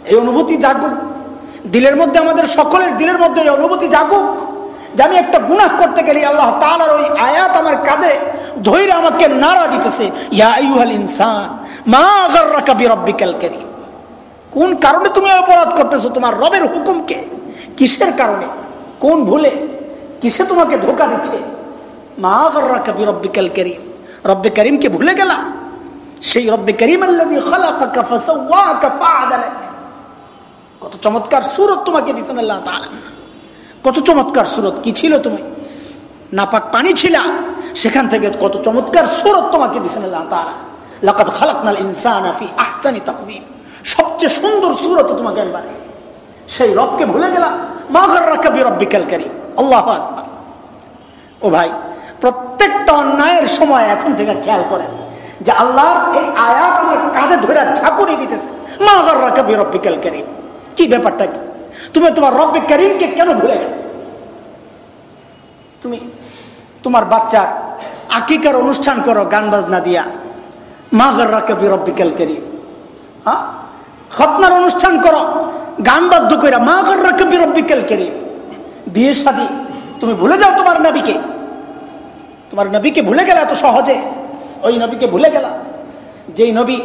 এই অনুভূতি জাগুক। দিলের মধ্যে আমাদের সকলের দিলের মধ্যে এই অনুভূতি জাগুক যে আমি একটা গুনাহ করতে গেলে আল্লাহ তাআলার ওই আয়াত আমার কাঁধে ধৈর্য আমাকে নাড়া দিতেছে, ইয়া আইয়ুহাল ইনসান, মা গাররাকা বিরাব্বিকাল কারীম। কোন কারণে তুমি অপরাধ করতেছো? তোমার রবের হুকুমকে কিসের কারণে? কোন ভুলে? কিসে তোমাকে ধোকা দিচ্ছে? মা গাররাকা বিরাব্বিকাল কারীম। রব্বে করিমকে ভুলে গেলা? সেই রব্বে করিম কত চমৎকার সুরত তোমাকে দিয়েছেন আল্লাহ তাআলা। কত চমৎকার সুরত। কি ছিল তুমি? নাপাক পানি ছিলা। সেখান থেকে কত চমৎকার সুরত তোমাকে দিয়েছেন আল্লাহ তাআলা। লাকাদ খালাকনাল ইনসানা ফি আহসানি তাকওয়িম। সবচেয়ে সুন্দর সুরত তোমাকে আমি বানিয়েছি সেই রবকে ভুলে গেলাম। মা গাররাকা বিরাব্বিকাল কারীম। আল্লাহু ও ভাই, প্রত্যেকটা অন্যায়ের সময় এখন থেকে খেয়াল করেন যে আল্লাহর এই আয়াত আমার কাঁধে ধরে ঝাঁকুনি দিতেছে। মা গাররাকা বিরাব্বিকাল কারীম। কি ব্যাপারটা কি? তুমি তোমার রব্বে করিমকে কেন ভুলে গেল? তুমি তোমার বাচ্চার আকিকার অনুষ্ঠান করো গান বাজনা দিয়া। মা গর্রা কবি রব্বিকাল করিম। হ্যাঁ? খতনার অনুষ্ঠান করো, গান বাধ্য করে মা গর্রা কবি রব্বিকাল করিম। বিয়ে শাদি তুমি ভুলে যাও তোমার নবীকে। তোমার নবীকে ভুলে গেলে এত সহজে? ওই নবীকে ভুলে গেলা? যেই নবী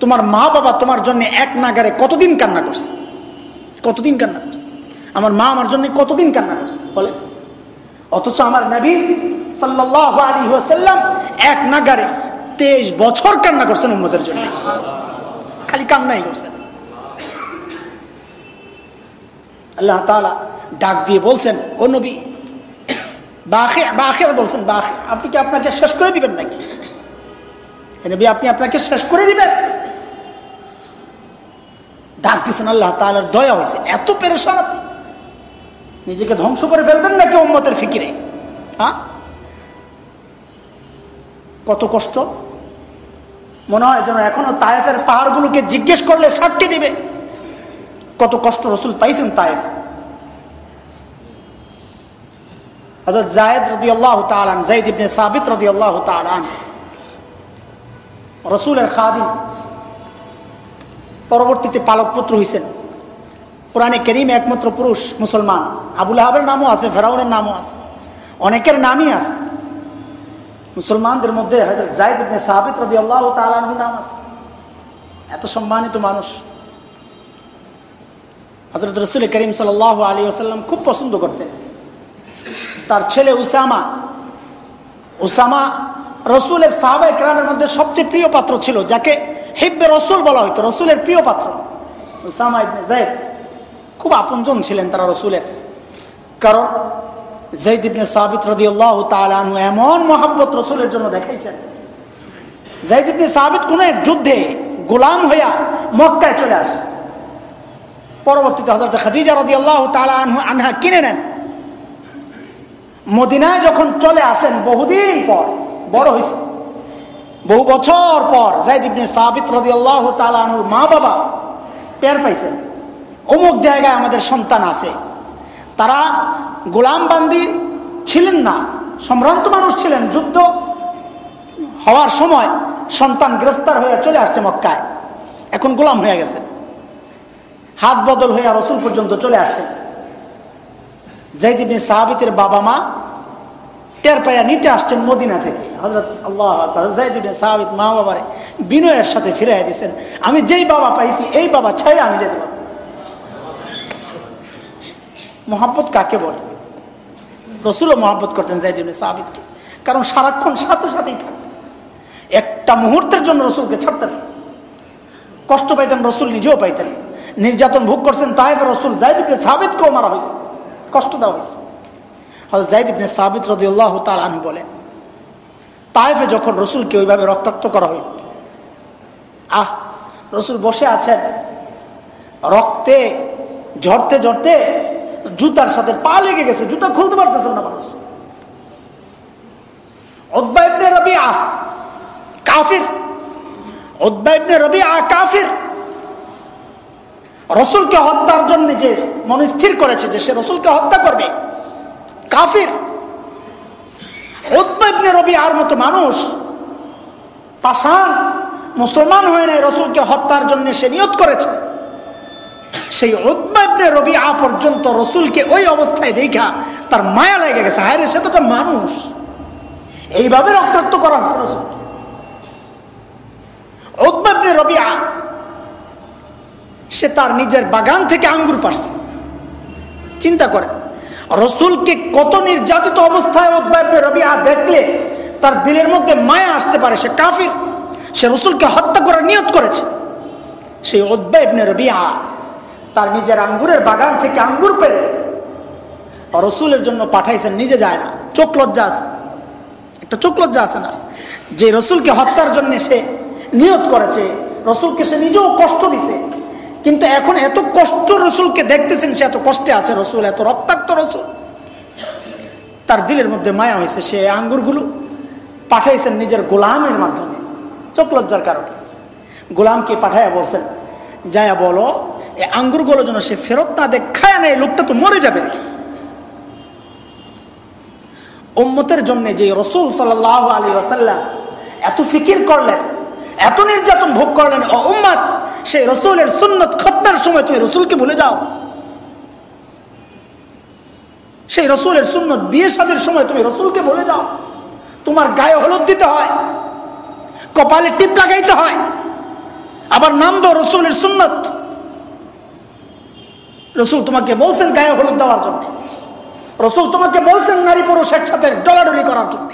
তোমার মা বাবা তোমার জন্য এক নাগারে কতদিন কান্না করছে? কতদিন কান্না করছে? আমার মা আমার জন্য কতদিন কান্না করছে? বলে। অথচ আমার নবী সাল্লাহ আলী ওয়াসাল্লাম এক নাগারে তেইশ বছর কান্না করছেন উম্মদের জন্য। খালি কান্নাই করছেন। আল্লাহ তালা ডাক দিয়ে বলছেন, ও নবী, বাখে বাখে, বলছেন, বাখে, আপনি কি আপনাকে শেষ করে দিবেন নাকি? নবী, আপনি আপনাকে শেষ করে দিবেন। ডাক দিচ্ছেন আল্লাহ তালার দয়া হয়েছে। এত পেরেশান আপনি। নিজেকে ধ্বংস করে ফেলবেন নাকি উম্মতের ফিকিরে? হ্যাঁ কত কষ্ট। মনে হয় যেন এখনও তায়েফের পাহাড়গুলোকে জিজ্ঞেস করলে সাক্ষী দিবে। কত কষ্ট রসুল পাইছেন তায়েফ। হজরত জায়দ রদি আল্লাহ তালান জাইদ ইবনে সাবিত রদি আল্লাহ তালান রসুলের খাদিম, পরবর্তীতে পালক পুত্র হয়েছেন কোরআনে করিম একমাত্র পুরুষ মুসলমান। আবুল আহাবের নামও আছে, ফেরাউনের নামও আছে, অনেকের নামই আছে। মুসলমানদের মধ্যে হজরত জায়দ ইবনে সাহাবিত রদি আল্লাহ তালানহুর নাম আছে। এত সম্মানিত মানুষ। হজরত রসুল করিম সাল আলী আসাল্লাম খুব পছন্দ করতেন। তার ছেলে উসামা উসামা রসুলের সাহাবা ইকরামের মধ্যে সবচেয়ে প্রিয় পাত্র ছিল, যাকে হিব্বে রসুল বলা হইতো, রসুলের প্রিয় পাত্র। উসামা ইবনে জায়দ খুব আপনজন ছিলেন তারা রসুলের। কারণ জৈদ ইবনে সাবিত রদিউল্লাহ তালু এমন মহাব্বত রসুলের জন্য দেখাইছেন। জৈদ ইবনে সাবিত কোন এক যুদ্ধে গোলাম হইয়া মক্কায় চলে আসে। পরবর্তীতে হজরত খাদিজা রদি আল্লাহ তালু আনহা কিনে নেন। মদিনায় যখন চলে আসেন, বহুদিন পর, বড় হয়েছে বহু বছর পর জাইদ ইবনে সাবিত রদি আল্লাহ তালুর মা বাবা টের পাইছেন, অমুক জায়গায় আমাদের সন্তান আছে। তারা গোলামবান্দি ছিলেন না, সম্ভ্রান্ত মানুষ ছিলেন, যুদ্ধ হওয়ার সময় সন্তান গ্রেফতার হয়ে চলে আসছে মক্কায়। এখন গোলাম হয়ে গেছে। হাত বদল হয়ে রসুল পর্যন্ত চলে আসছে। জাইদিবিন সাহাবিতের বাবা মা টের পায়া নিতে আসছেন মদিনা থেকে। হজরত আল্লাহ জাইদিবিন সাহাবিত মা বাবারে বিনয়ের সাথে ফিরে দিয়েছেন, আমি যেই বাবা পাইছি, এই বাবা ছাই আমি যেতে পারব মোহাম্মত কাকে বলে? রসুলও মহাব্বত করতেন জাইদিন সাহাবিদকে কারণ সারাক্ষণ সাথে সাথেই থাকতেন। একটা মুহূর্তের জন্য রসুলকে ছাড়তেন কষ্ট পাইতেন, রসুল নিজেও পাইতেন নির্যাতন ভোগ করছেন তাহেব রসুল জাইদিবনে সাহাবিদকেও মারা হয়েছে, কষ্ট দেওয়া হয়েছে। হয়তো জাইদিবনে সাহাবিদ রদিউল্লাহ তাল আনু বলেন তাইফে যখন রসুলকে ওইভাবে রক্তাক্ত করা হইল আহ, রসুল বসে আছেন, রক্তে ঝরতে ঝরতে জুতার সাথে পা লেগে গেছে, জুতা খুলতে পারতেছেন না মানুষ। রবি আহ কাফির রবি আহ কাফির রসুলকে হত্যার জন্য যে মনস্থির করেছে যে সে রসুলকে হত্যা করবে, কাফির। উদ্বাইবনে রবি আর মতো মানুষ পাশান মুসলমান হয়ে নাই রসুলকে হত্যার জন্য সে নিয়ত করেছে। সেই উদ্বাবনে রবি আ পর্যন্ত রসুলকে ওই অবস্থায় দেখা তার মায়া লেগে গেছে। হায় সে তো মানুষ। এইভাবে রক্তাক্ত করা হচ্ছে রসুলকে। রবি আ সে তার নিজের বাগান থেকে আঙ্গুর পারছে চিন্তা করে। রসুলকে কত নির্যাতিত অবস্থায় রবি আ দেখলে তার দিলের মধ্যে মায়া আসতে পারে, সে কাফির। সে রসুলকে হত্যা করার নিয়ত করেছে। সেই উদ্বাবনে রবি আ তার নিজের আঙ্গুরের বাগান থেকে আঙ্গুর পেরে রসুলের জন্য পাঠাইছেন, নিজে যায় না। চোখ লজ্জা আছে। একটা চোখ লজ্জা আছে না? যে রসুলকে হত্যার জন্য সে নিয়ত করেছে, রসুলকে সে নিজেও কষ্ট দিছে। কিন্তু এখন এত কষ্ট রসুলকে দেখতেছেন, সে এত কষ্টে আছে রসুল, এত রক্তাক্ত রসুল। তার দিলের মধ্যে মায়া হয়েছে, সে আঙ্গুরগুলো পাঠাইছেন নিজের গোলামের মাধ্যমে, চোখ লজ্জার কারণে। গোলামকে পাঠাইয়া বলছেন, যায়া বলো, এই আঙ্গুরগুলো যেন সে ফেরত না দেখায় না এই লোকটা তো মরে যাবে উম্মতের জন্য যে রসুল সাল্লাহ আলী আসাল্লাম এত ফিকির করলেন, এত নির্যাতন ভোগ করলেন, ও উম্মাদ সেই রসুলের সুন্নত খত্তার সময় তুমি রসুলকে ভুলে যাও। সেই রসুলের সুন্নত বিয়ে সাদের সময় তুমি রসুলকে ভুলে যাও। তোমার গায়ে হলুদ দিতে হয়, কপালে টিপ লাগাইতে হয়। আবার নাম দো রসুলের সুন্নত। রসুল তোমাকে বলছেন গায়ে হলুদ দেওয়ার জন্য। রসুল তোমাকে বলছেন নারী পুরুষ একসাথে ডলাডলি করার জন্য।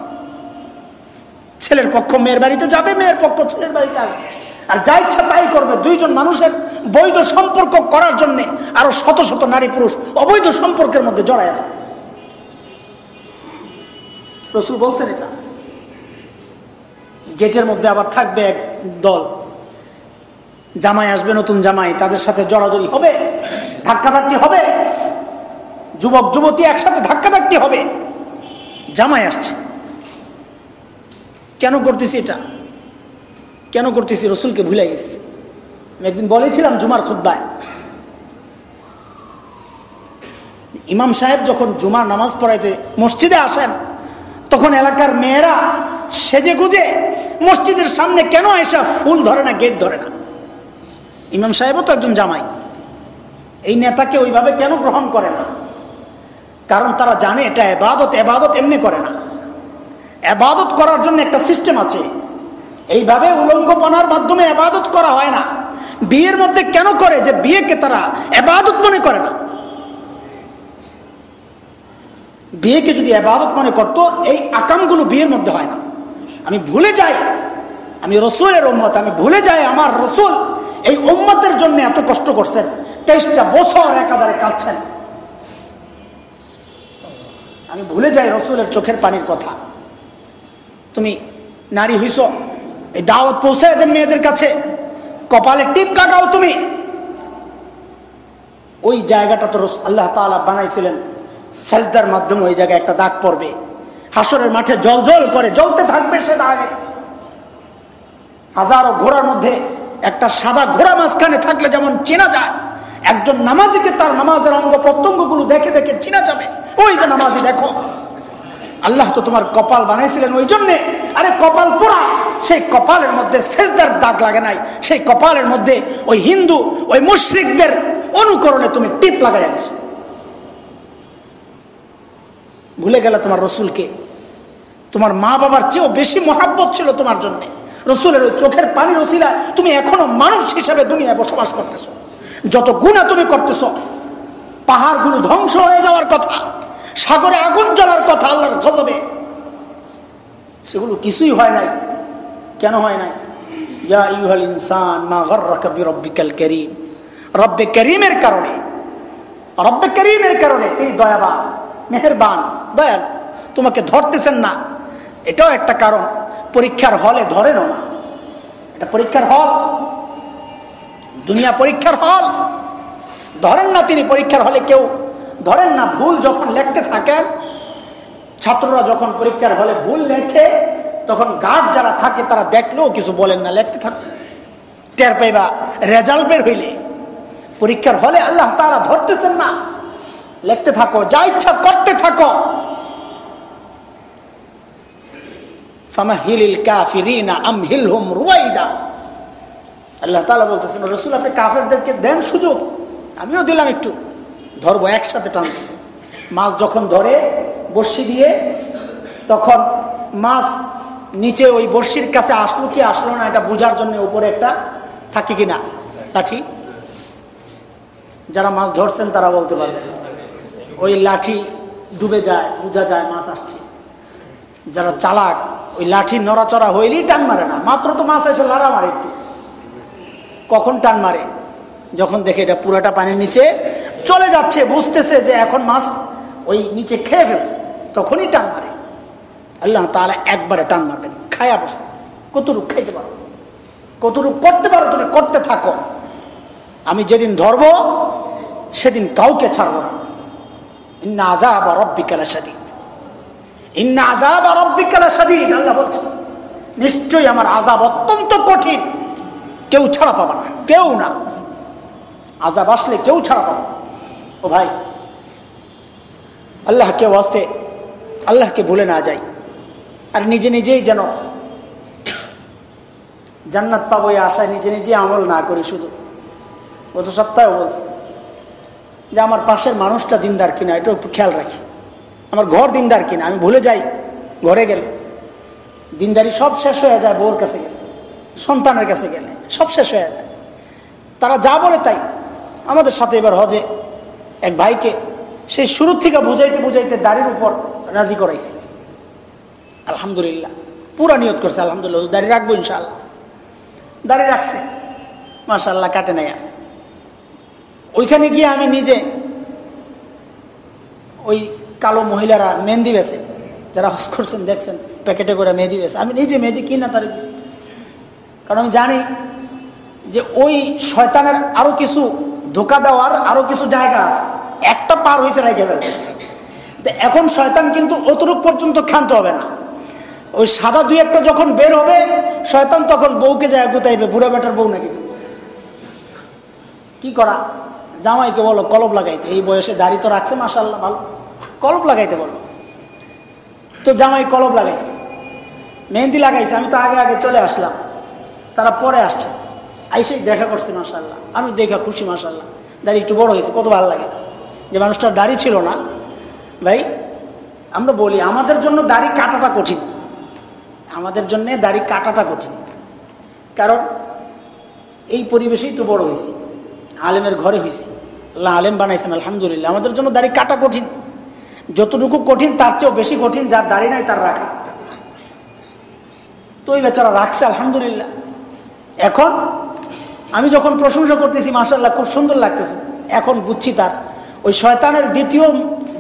ছেলের পক্ষ মেয়ের বাড়িতে যাবে, মেয়ের পক্ষ ছেলের বাড়িতে আসবে। আর যা ইচ্ছা তাই করবে। দুইজন মানুষের বৈধ সম্পর্ক করার জন্যে আরও শত শত নারী পুরুষ অবৈধ সম্পর্কের মধ্যে জড়ায় যাবে রসুল বলছেন এটা। গেটের মধ্যে আবার থাকবে এক দল। জামাই আসবে, নতুন জামাই, তাদের সাথে জড়াজড়ি হবে, ধাক্কাধাক্কি হবে, যুবক, যুবতী একসাথে ধাক্কাধাক্কি হবে। জামাই আসছে। কেন করতেছি এটা? কেন করতেছি? রসুলকে ভুলে গেছি। আমি একদিন বলেছিলাম জুমার খুদ্ায় ইমাম সাহেব যখন জুমার নামাজ পড়াইতে মসজিদে আসেন, তখন এলাকার মেয়েরা সেজে গুজে মসজিদের সামনে কেন এসা ফুল ধরে না, গেট ধরে না? ইমাম সাহেবও তো একজন জামাই। এই নেতাকে ওইভাবে কেন গ্রহণ করে না? কারণ তারা জানে এটা এবাদত এবাদত এমনি করে না। এবাদত করার জন্য একটা সিস্টেম আছে। এইভাবে উলঙ্গপনার মাধ্যমে এবাদত করা হয় না। বিয়ের মধ্যে কেন করে যে বিয়েকে তারা এবাদত মনে করে না? বিয়েকে যদি এবাদত মনে করত, এই আকামগুলো বিয়ের মধ্যে হয় না। আমি ভুলে যাই, আমি রসুলের ওম্মত আমি ভুলে যাই আমার রসুল এই ওম্মতের জন্য এত কষ্ট করছেন, তেইশটা বছর একাধারে কাঁদছেন। আমি ভুলে যাই রসুলের চোখের পানির কথা। তুমি নারী হইস এই দাওয়াত পৌঁছে এদের মেয়েদের কাছে। কপালে টিপ লাগাও তুমি। ওই জায়গাটা তো আল্লাহ তালা বানাইছিলেন। সাজদার মাধ্যমে ওই জায়গায় একটা দাগ পড়বে। হাসরের মাঠে জল জল করে, জ্বলতে থাকবে সে দাগে। হাজারো ঘোড়ার মধ্যে একটা সাদা ঘোড়া মাঝখানে থাকলে যেমন চেনা যায়, একজন নামাজিকে তার নামাজের অঙ্গ প্রত্যঙ্গগুলো দেখে দেখে চিনা যাবে। ওই যে নামাজি দেখো। আল্লাহ তো তোমার কপাল বানাইছিলেন ওই জন্যে। আরে কপাল পোড়া, সেই কপালের মধ্যে সেজদার দাগ লাগে নাই। সেই কপালের মধ্যে ওই হিন্দু, ওই মুশ্রিকদের অনুকরণে তুমি টিপ লাগাই আনছো ভুলে গেলে তোমার রসুলকে। তোমার মা বাবার চেয়েও বেশি মহাব্বত ছিল তোমার জন্য। রসুলের ওই চোখের পানি রসিলা তুমি এখনও মানুষ হিসাবে দুনিয়ায় বসবাস করতেছ। যত গুণা তুমি করতেছ, পাহাড়গুলো ধ্বংস হয়ে যাওয়ার কথা। সাগরে আগুন জ্বলার কথা আল্লাহর গজবে। সেগুলো কিছুই হয় নাই। কেন হয় নাই? ইয়া ইউহাল ইনসান মা গর্রাকা বিরব্বিকাল করিম। রব্বে করিমের কারণে। রব্বে করিমের কারণে তিনি দয়াবান, মেহেরবান, দয়াল। তোমাকে ধরতেছেন না। এটাও একটা কারণ। পরীক্ষার হলে ধরেনও না এটা পরীক্ষার হল। দুনিয়া পরীক্ষার হল। ধরেন না তিনি পরীক্ষার হলে কেউ ধরেন না, ভুল যখন লেখতে থাকেন, ছাত্ররা যখন পরীক্ষার হলে ভুল লেখে, তখন গার্ড যারা থাকে তারা দেখলেও কিছু বলেন না, লেখতে থাকে। টের পাইবা রেজাল্ট বের হইলে। পরীক্ষার হলে আল্লাহ তারা ধরতেছেন না। লেখতে থাকো, যা ইচ্ছা করতে থাকো। আল্লাহ বলতেছেন, রসুল, আপনি কাফেরদেরকে দেন সুযোগ। আমিও দিলাম একটু। ধরবো, একসাথে টান মাছ যখন ধরে বর্ষি দিয়ে, তখন মাছ নিচে ওই বর্ষির কাছে আসলো কি আসলো না, এটা বোঝার জন্য উপরে একটা থাকে কিনা, লাঠি। যারা মাছ ধরছেন তারা বলতে পারবে ওই লাঠি ডুবে যায়, বোঝা যায় মাছ আসছে। যারা চালাক, ওই লাঠি নড়াচড়া হইলেই টান মারে না, মাত্র তো মাছ এসে লাড়া মারে একটু। কখন টান মারে? যখন দেখে এটা পুরাটা পানির নিচে চলে যাচ্ছে, বুঝতেছে যে এখন মাছ ওই নিচে খেয়ে ফেলছে। তখনই টান মারে। আল্লাহ তাহলে একবারে টান মারবেন। খায়া বসো। কতটুক খাইতে পারো? কতটুক করতে পারো তুমি? করতে থাকো। আমি যেদিন ধরবো, সেদিন কাউকে ছাড়ব না। ইন্না আজাব রব্বিকালা সাদিদ ইন্না আজাব রব্বিকালা সাদিদ আল্লাহ বলছেন, নিশ্চয়ই আমার আজাব অত্যন্ত কঠিন। কেউ ছাড়া পাবা না। কেউ না। আজাব আসলে কেউ ছাড়া পাবা ও ভাই আল্লাহ কেউ আসতে আল্লাহকে ভুলে না যাই। আর নিজে নিজেই যেন জান্নাত পাবো এই আশায় নিজে নিজে আমল না করি শুধু। গত সপ্তাহে বলছে যে আমার পাশের মানুষটা দিনদার কিনা এটা একটু খেয়াল রাখি। আমার ঘর দিনদার কিনা, আমি ভুলে যাই ঘরে গেলে। দিনদারি সব শেষ হয়ে যায় বউর কাছে গেলে, সন্তানের কাছে গেলে, সব শেষ হয়ে যায়। তারা যা বলে তাই। আমাদের সাথে এবার হজে এক ভাইকে সেই শুরুর থেকে বুঝাইতে বুঝাইতে দাড়ির উপর রাজি করাইছে। আলহামদুলিল্লাহ। পুরা নিয়ত করছে, আলহামদুলিল্লাহ। দাঁড়িয়ে রাখব ইনশাল্লাহ দাঁড়িয়ে রাখছে। মাসাল্লাহ কাটে নাই আর। ওইখানে গিয়ে আমি নিজে ওই কালো মহিলারা মেহেন্দি বেছে, যারা হস করছেন, দেখছেন, প্যাকেটে করে মেহেদি বেছে। আমি নিজে মেহেদি কিনা তার কারণ আমি জানি যে ওই শয়তানের আরও কিছু ধোকা দেওয়ার আরও কিছু জায়গা আছে। একটা পার হয়েছে রেখে ফেলছে এখন শয়তান কিন্তু অতটুক পর্যন্ত ক্ষান্ত হবে না। ওই সাদা দুই একটা যখন বের হবে, শয়তান তখন বউকে যায় গুতাইবে, বুড়া বেটার বউ নাকি তুমি? কি করা? জামাইকে বলো, কলব লাগাইতে। এই বয়সে দাড়ি তো রাখছে মাসাল্লাহ ভালো। কলব লাগাইতে বলো। তো জামাই কলব লাগাইছে। মেহেন্দি লাগাইছে, আমি তো আগে আগে চলে আসলাম। তারা পরে আসছে। আইসেই দেখা করছে মাসাল্লাহ আমি দেখা খুশি মাসাল্লাহ দাড়ি একটু বড় হয়েছে, কত ভালো লাগে যে মানুষটার দাড়ি ছিল না, ভাই, আমরা বলি আমাদের জন্য দাড়ি কাটাটা কঠিন। আমাদের জন্য দাড়ি কাটাটা কঠিন। কারণ এই পরিবেশেই তো বড় হয়েছি, আলেমের ঘরে হয়েছি। আল্লাহ আলেম বানাইছেন, আলহামদুলিল্লাহ। আমাদের জন্য দাড়ি কাটা কঠিন। যতটুকু কঠিন, তার চেয়েও বেশি কঠিন, যার দাড়ি নাই, তার রাখা। তো ওই বেচারা রাখছে, আলহামদুলিল্লাহ। এখন আমি যখন প্রশংসা করতেছি মাসাল্লাহ খুব সুন্দর লাগতেছে। এখন বুঝছি তার, ওই শয়তানের দ্বিতীয়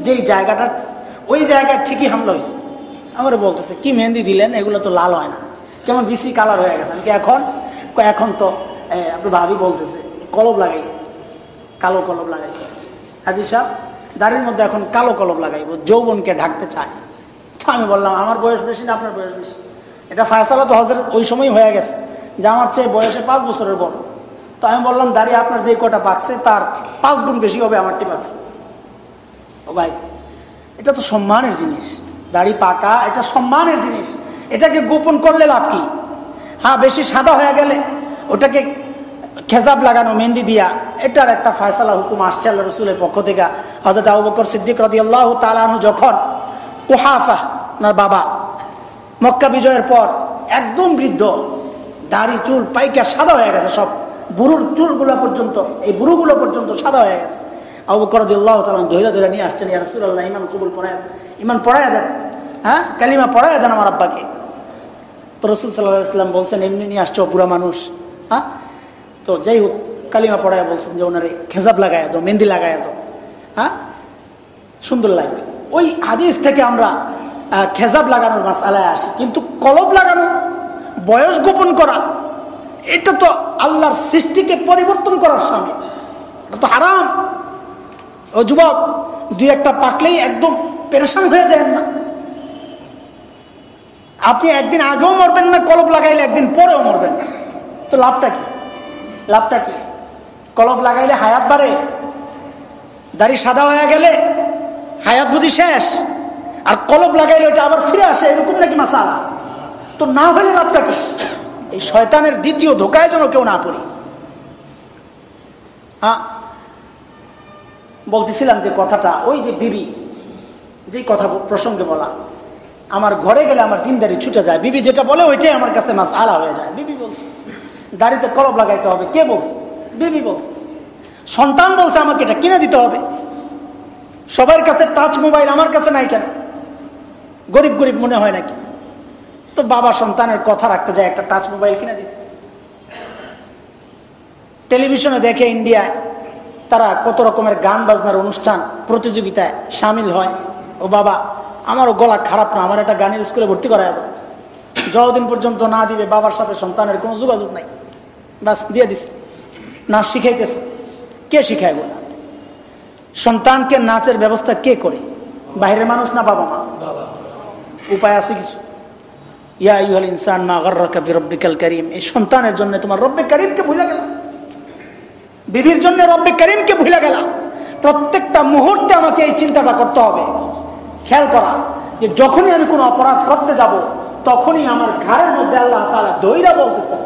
যেই জায়গাটা, ওই জায়গায় ঠিকই হামলা হয়েছে আমার বলতেছে, কি মেহেন্দি দিলেন? এগুলো তো লাল হয় না। কেমন বিশ্রী কালার হয়ে গেছে। আমি এখন? এখন তো আপনার ভাবি বলতেছে, কলব লাগাই কালো কলব লাগাই হাজি সাহেব দাড়ির মধ্যে এখন কালো কলব লাগাইব, যৌবনকে ঢাকতে চায়। আমি বললাম, আমার বয়স বেশি না আপনার বয়স বেশি? এটা ফায়সালা তো হজের ওই সময় হয়ে গেছে, যে আমার চেয়ে বয়সে পাঁচ বছরের বড়। তো আমি বললাম, দাঁড়িয়ে আপনার যে কটা পাকছে তার পাঁচ গুণ বেশি হবে আমারটি পাকছে ও ভাই, এটা তো সম্মানের জিনিস। দাড়ি পাকা, এটা সম্মানের জিনিস। এটাকে গোপন করলে লাভ কি? হ্যাঁ বেশি সাদা হয়ে গেলে ওটাকে খেজাব লাগানো, মেহেন্দি দিয়া, এটার একটা ফয়সালা হুকুম আসছে আল্লাহ রসুলের পক্ষ থেকে। হজরত আবু বকর সিদ্দিক রদি আল্লাহ তালানু যখন কোহাফা, ওনার বাবা, মক্কা বিজয়ের পর একদম বৃদ্ধ, দাড়ি, চুল পাইকা সাদা হয়ে গেছে সব। বুড়ুর চুলগুলো পর্যন্ত, এই বুড়ুগুলো পর্যন্ত সাদা হয়ে গেছে। আবু করদিল্লাহ তালাম ধৈর্য ধরে নিয়ে আসছেন, ইয়া ইমান কবুল পড়ায় ইমান পড়ায় দেন হ্যাঁ? কালিমা পড়ায় দেন আমার আব্বাকে। তো রসুল সাল্লাহ ইসলাম বলছেন, এমনি নিয়ে আসছো বুড়া মানুষ হ্যাঁ? তো যাই হোক, কালিমা পড়ায় বলছেন যে ওনারে খেজাব লাগায় দো মেহেন্দি লাগায় দো হ্যাঁ? সুন্দর লাগবে। ওই হাদিস থেকে আমরা খেজাব লাগানোর মাসালায় আসি, কিন্তু কলব লাগানো, বয়স গোপন করা এটা তো আল্লাহর সৃষ্টিকে পরিবর্তন করার এটা তো হারাম। ও যুবক, দুই একটা পাকলেই একদম পেরেশান হয়ে যায় না। আপনি একদিন আগেও মরবেন না, কলব লাগাইলে একদিন পরেও মরবেন না। তো লাভটা কি? লাভটা কি? কলব লাগাইলে হায়াত বাড়ে, দাড়ি সাদা হয়ে গেলে হায়াত বুঝি শেষ। আর কলব লাগাইলে ওটা আবার ফিরে আসে, এরকম নাকি মাসালা? তো না হলে লাভটা কি? এই শয়তানের দ্বিতীয় ধোকায় যেন কেউ না পড়ি। হ্যাঁ বলতেছিলাম যে কথাটা, ওই যে বিবি, যেই কথা প্রসঙ্গে বলা, আমার ঘরে গেলে আমার দিনদারি ছুটে যায়। বিবি যেটা বলে, ওইটাই আমার কাছে মাছ আলা হয়ে যায়। বিবি বলছে, দাড়িতে কলব লাগাইতে হবে। কে বলছে? বিবি বলছে, সন্তান বলছে আমাকে এটা কিনে দিতে হবে। সবার কাছে টাচ মোবাইল আমার কাছে নাই কেন? গরিব গরিব মনে হয় নাকি? তো বাবা সন্তানের কথা রাখতে যায় একটা টাচ মোবাইল কিনে দিচ্ছে। টেলিভিশনে দেখে ইন্ডিয়ায় তারা কত রকমের গান বাজনার অনুষ্ঠান প্রতিযোগিতায় সামিল হয়। ও বাবা আমারও গলা খারাপ না আমার একটা গানের স্কুলে ভর্তি করা যেত যতদিন পর্যন্ত না দিবে বাবার সাথে সন্তানের কোনো যোগাযোগ নাই। বাস দিয়ে দিস নাচ শিখাইতেছে। কে শিখায় বলে? সন্তানকে নাচের ব্যবস্থা কে করে? বাইরের মানুষ না বাবা মা? উপায় আছে কিছু? ইয়া ইউহাল ইনসান মা গর্রকা বিরব্বিকাল করিম। এই সন্তানের জন্য তোমার রব্বে করিমকে ভুলে গেল। বিবির জন্য রব্বে করিমকে ভুলে গেল। প্রত্যেকটা মুহূর্তে আমাকে এই চিন্তাটা করতে হবে। খেয়াল করা যে যখনই আমি কোনো অপরাধ করতে যাব, তখনই আমার ঘাড়ের মধ্যে আল্লাহ তালা দইরা বলতেছেন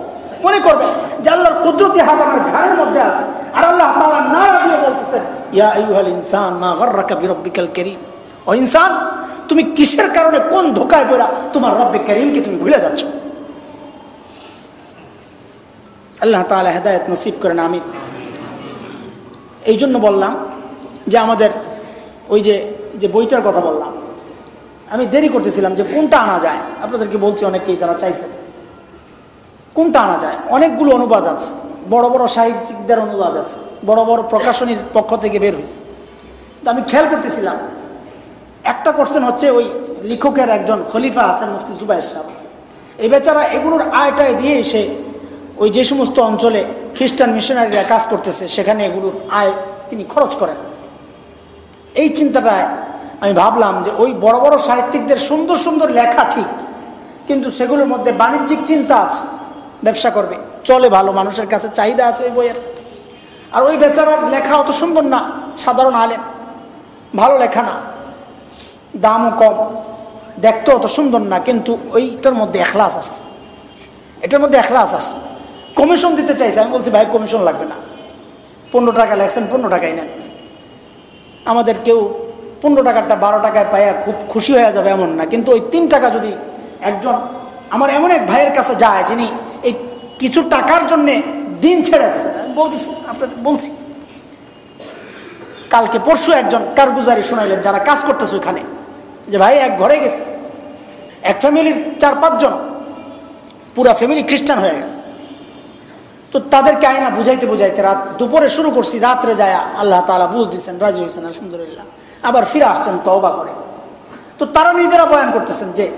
মনে করবে যে আল্লাহর কুদরতি হাত আমার ঘাড়ের মধ্যে আছে, আর আল্লাহ তালা না দিয়ে বলতেছেন ইয়া ইউহাল ইনসান মা গর্রকা বিরব্বিকাল করিম। ও ইনসান তুমি কিসের কারণে কোন ধোকায় পড়া তোমার রব্বে করিমকে তুমি ভুলে যাচ্ছ? আল্লাহ তালা হেদায়ত নসিব করেন আমি এই জন্য বললাম যে আমাদের ওই যে যে বইটার কথা বললাম, আমি দেরি করতেছিলাম যে কোনটা আনা যায়। আপনাদেরকে বলছি, অনেকেই যারা চাইছে কোনটা আনা যায়? অনেকগুলো অনুবাদ আছে। বড় বড় সাহিত্যিকদের অনুবাদ আছে। বড় বড় প্রকাশনীর পক্ষ থেকে বের হয়েছে। আমি খেয়াল করতেছিলাম একটা কোশ্চেন হচ্ছে ওই লেখকের একজন খলিফা আছেন মুফতি জুবাইর সাহেব। এই বেচারা এগুলোর আয়টায় দিয়ে এসে ওই যে সমস্ত অঞ্চলে খ্রিস্টান মিশনারিরা কাজ করতেছে, সেখানে এগুলোর আয় তিনি খরচ করেন। এই চিন্তাটায় আমি ভাবলাম যে ওই বড় বড় সাহিত্যিকদের সুন্দর সুন্দর লেখা ঠিক, কিন্তু সেগুলোর মধ্যে বাণিজ্যিক চিন্তা আছে, ব্যবসা করবে, চলে ভালো মানুষের কাছে চাহিদা আছে ওই বইয়ের। আর ওই বেচারার লেখা অত সুন্দর না, সাধারণ আলেম, ভালো লেখা না। দামও কম। দেখতে অত সুন্দর না, কিন্তু ওইটার মধ্যে এখলাস আসছে এটার মধ্যে এখলাস আসছে কমিশন দিতে চাইছে, আমি বলছি, ভাই, কমিশন লাগবে না। পনেরো টাকা লেখছেন, পনেরো টাকাই নেন। আমাদের কেউ পনেরো টাকারটা বারো টাকায় পাইয়া খুব খুশি হয়ে যাবে এমন না, কিন্তু ওই তিন টাকা যদি একজন, আমার এমন এক ভাইয়ের কাছে যায়, যিনি এই কিছু টাকার জন্যে দিন ছেড়ে দিয়েছে বলছি, আপনার বলছি। কালকে পরশু একজন কারগুজারি শোনাইলেন, যারা কাজ করতেছে ওইখানে। যে ভাই, এক ঘরে গেছে। এক ফ্যামিলির চার, পাঁচজন। পুরা ফ্যামিলি খ্রিস্টান হয়ে গেছে। তো তাদেরকে আয়না বুঝাইতে বুঝাইতে রাত দুপুরে শুরু করছি, রাত্রে যায় আল্লাহ তালা বুঝ দিচ্ছেন রাজি হয়েছেন আলহামদুলিল্লাহ। আবার ফিরে আসছেন তওবা করে। তো তারা নিজেরা বয়ান করতেছেন যে,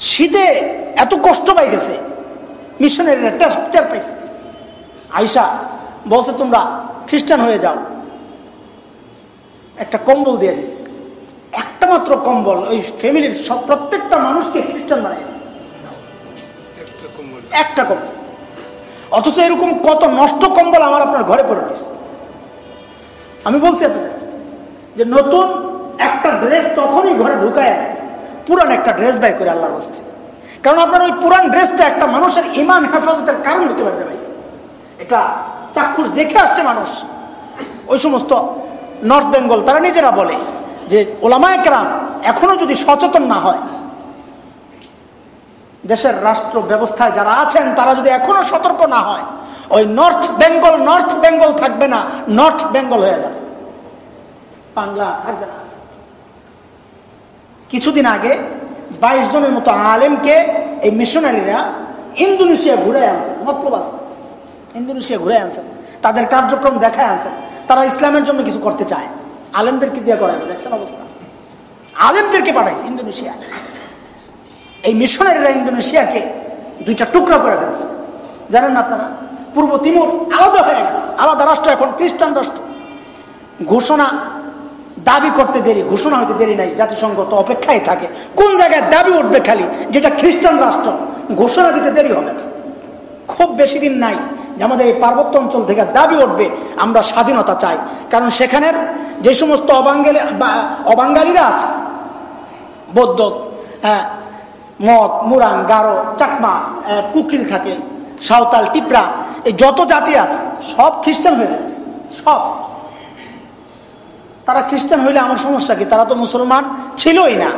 শীতে এত কষ্ট পাইতেছে মিশনারিরা টের পাইছে। আইসা বলছে, তোমরা খ্রিস্টান হয়ে যাও। একটা কম্বল দিয়ে দিছে। একটা মাত্র কম্বল ওই ফ্যামিলির সব প্রত্যেকটা মানুষকে খ্রিস্টান বানিয়ে দিছে একটা কম্বল। অথচ এরকম কত নষ্ট কম্বল আমার আপনার ঘরে পড়ে রয়েছে। আমি বলছি আপনাদের যে নতুন একটা ড্রেস তখনই ঘরে ঢুকায় পুরান একটা ড্রেস বাই করে আল্লাহর হস্তে। কারণ আপনার ওই পুরান ড্রেসটা একটা মানুষের ইমান হেফাজতের কারণ হতে পারবে ভাই। এটা চাক্ষুষ দেখে আসছে মানুষ। ওই সমস্ত নর্থ বেঙ্গল তারা নিজেরা বলে। যে ওলামায় কেরাম এখনও যদি সচেতন না হয়, দেশের রাষ্ট্র ব্যবস্থায় যারা আছেন, তারা যদি এখনও সতর্ক না হয়, ওই নর্থ বেঙ্গল নর্থ বেঙ্গল থাকবে না, নর্থ বেঙ্গল হয়ে যাবে। বাংলা থাকবে না। কিছুদিন আগে বাইশ জনের মতো আলেমকে এই মিশনারিরা ইন্দোনেশিয়া ঘুরে আনছেন মতলব আছে ইন্দোনেশিয়া ঘুরে আনছেন, তাদের কার্যক্রম দেখায় আনছেন, তারা ইসলামের জন্য কিছু করতে চায়। আলেমদেরকে দিয়ে করাবে দেখছেন অবস্থা? আলেমদেরকে পাঠাইছে, ইন্দোনেশিয়া। এই মিশনারিরা ইন্দোনেশিয়াকে দুইটা টুকরা করে ফেলছে। জানেন আপনারা? পূর্ব তিমুর আলাদা হয়ে গেছে, আলাদা রাষ্ট্র, এখন খ্রিস্টান রাষ্ট্র। ঘোষণা, দাবি করতে দেরি, ঘোষণা হইতে দেরি নাই, জাতিসংঘ তো অপেক্ষায় থাকে। কোন জায়গায় দাবি উঠবে খালি? যেটা খ্রিস্টান রাষ্ট্র, ঘোষণা দিতে দেরি হবে না। খুব বেশি দিন নাই যে আমাদের এই পার্বত্য অঞ্চল থেকে দাবি উঠবে, আমরা স্বাধীনতা চাই। কারণ সেখানের যে সমস্ত অবাঙ্গালি অবাঙ্গালিরা আছে, বৌদ্ধ হ্যাঁ মদ, মুরাং, গারো, চাকমা কুকিল থাকে, সাঁওতাল, টিপরা, এই যত জাতি আছে, সব খ্রিস্টান হয়ে গেছে, সব। তারা খ্রিস্টান হইলে আমার সমস্যা কি? তারা তো মুসলমান ছিলই না।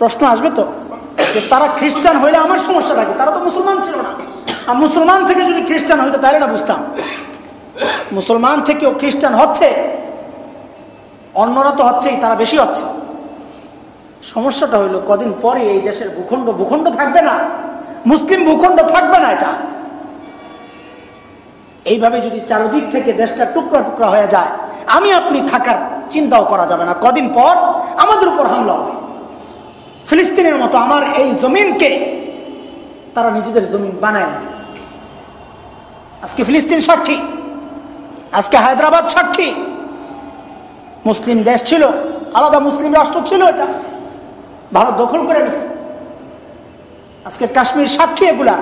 প্রশ্ন আসবে তো? যে তারা খ্রিস্টান হইলে আমার সমস্যা থাকে তারা তো মুসলমান ছিল না। আর মুসলমান থেকে যদি খ্রিস্টান হইতো, তাহলে না বুঝতাম। মুসলমান থেকেও খ্রিস্টান হচ্ছে। অন্যরা তো হচ্ছেই, তারা বেশি হচ্ছে। সমস্যাটা হইল, কদিন পরে এই দেশের ভূখণ্ড ভূখণ্ড থাকবে না। মুসলিম ভূখণ্ড থাকবে না এটা। এইভাবে যদি চারদিক থেকে দেশটা টুকরা টুকরা হয়ে যায়, আমি আপনি থাকার চিন্তাও করা যাবে না। কদিন পর আমাদের উপর হামলা হবে। ফিলিস্তিনের মতো আমার এই জমিনকে তারা নিজেদের জমিন বানায় আজকে ফিলিস্তিন সাক্ষী, আজকে হায়দ্রাবাদ সাক্ষী মুসলিম দেশ ছিল, আলাদা মুসলিম রাষ্ট্র ছিল এটা। ভারত দখল করে নিচ্ছে আজকে কাশ্মীর সাক্ষী এগুলা।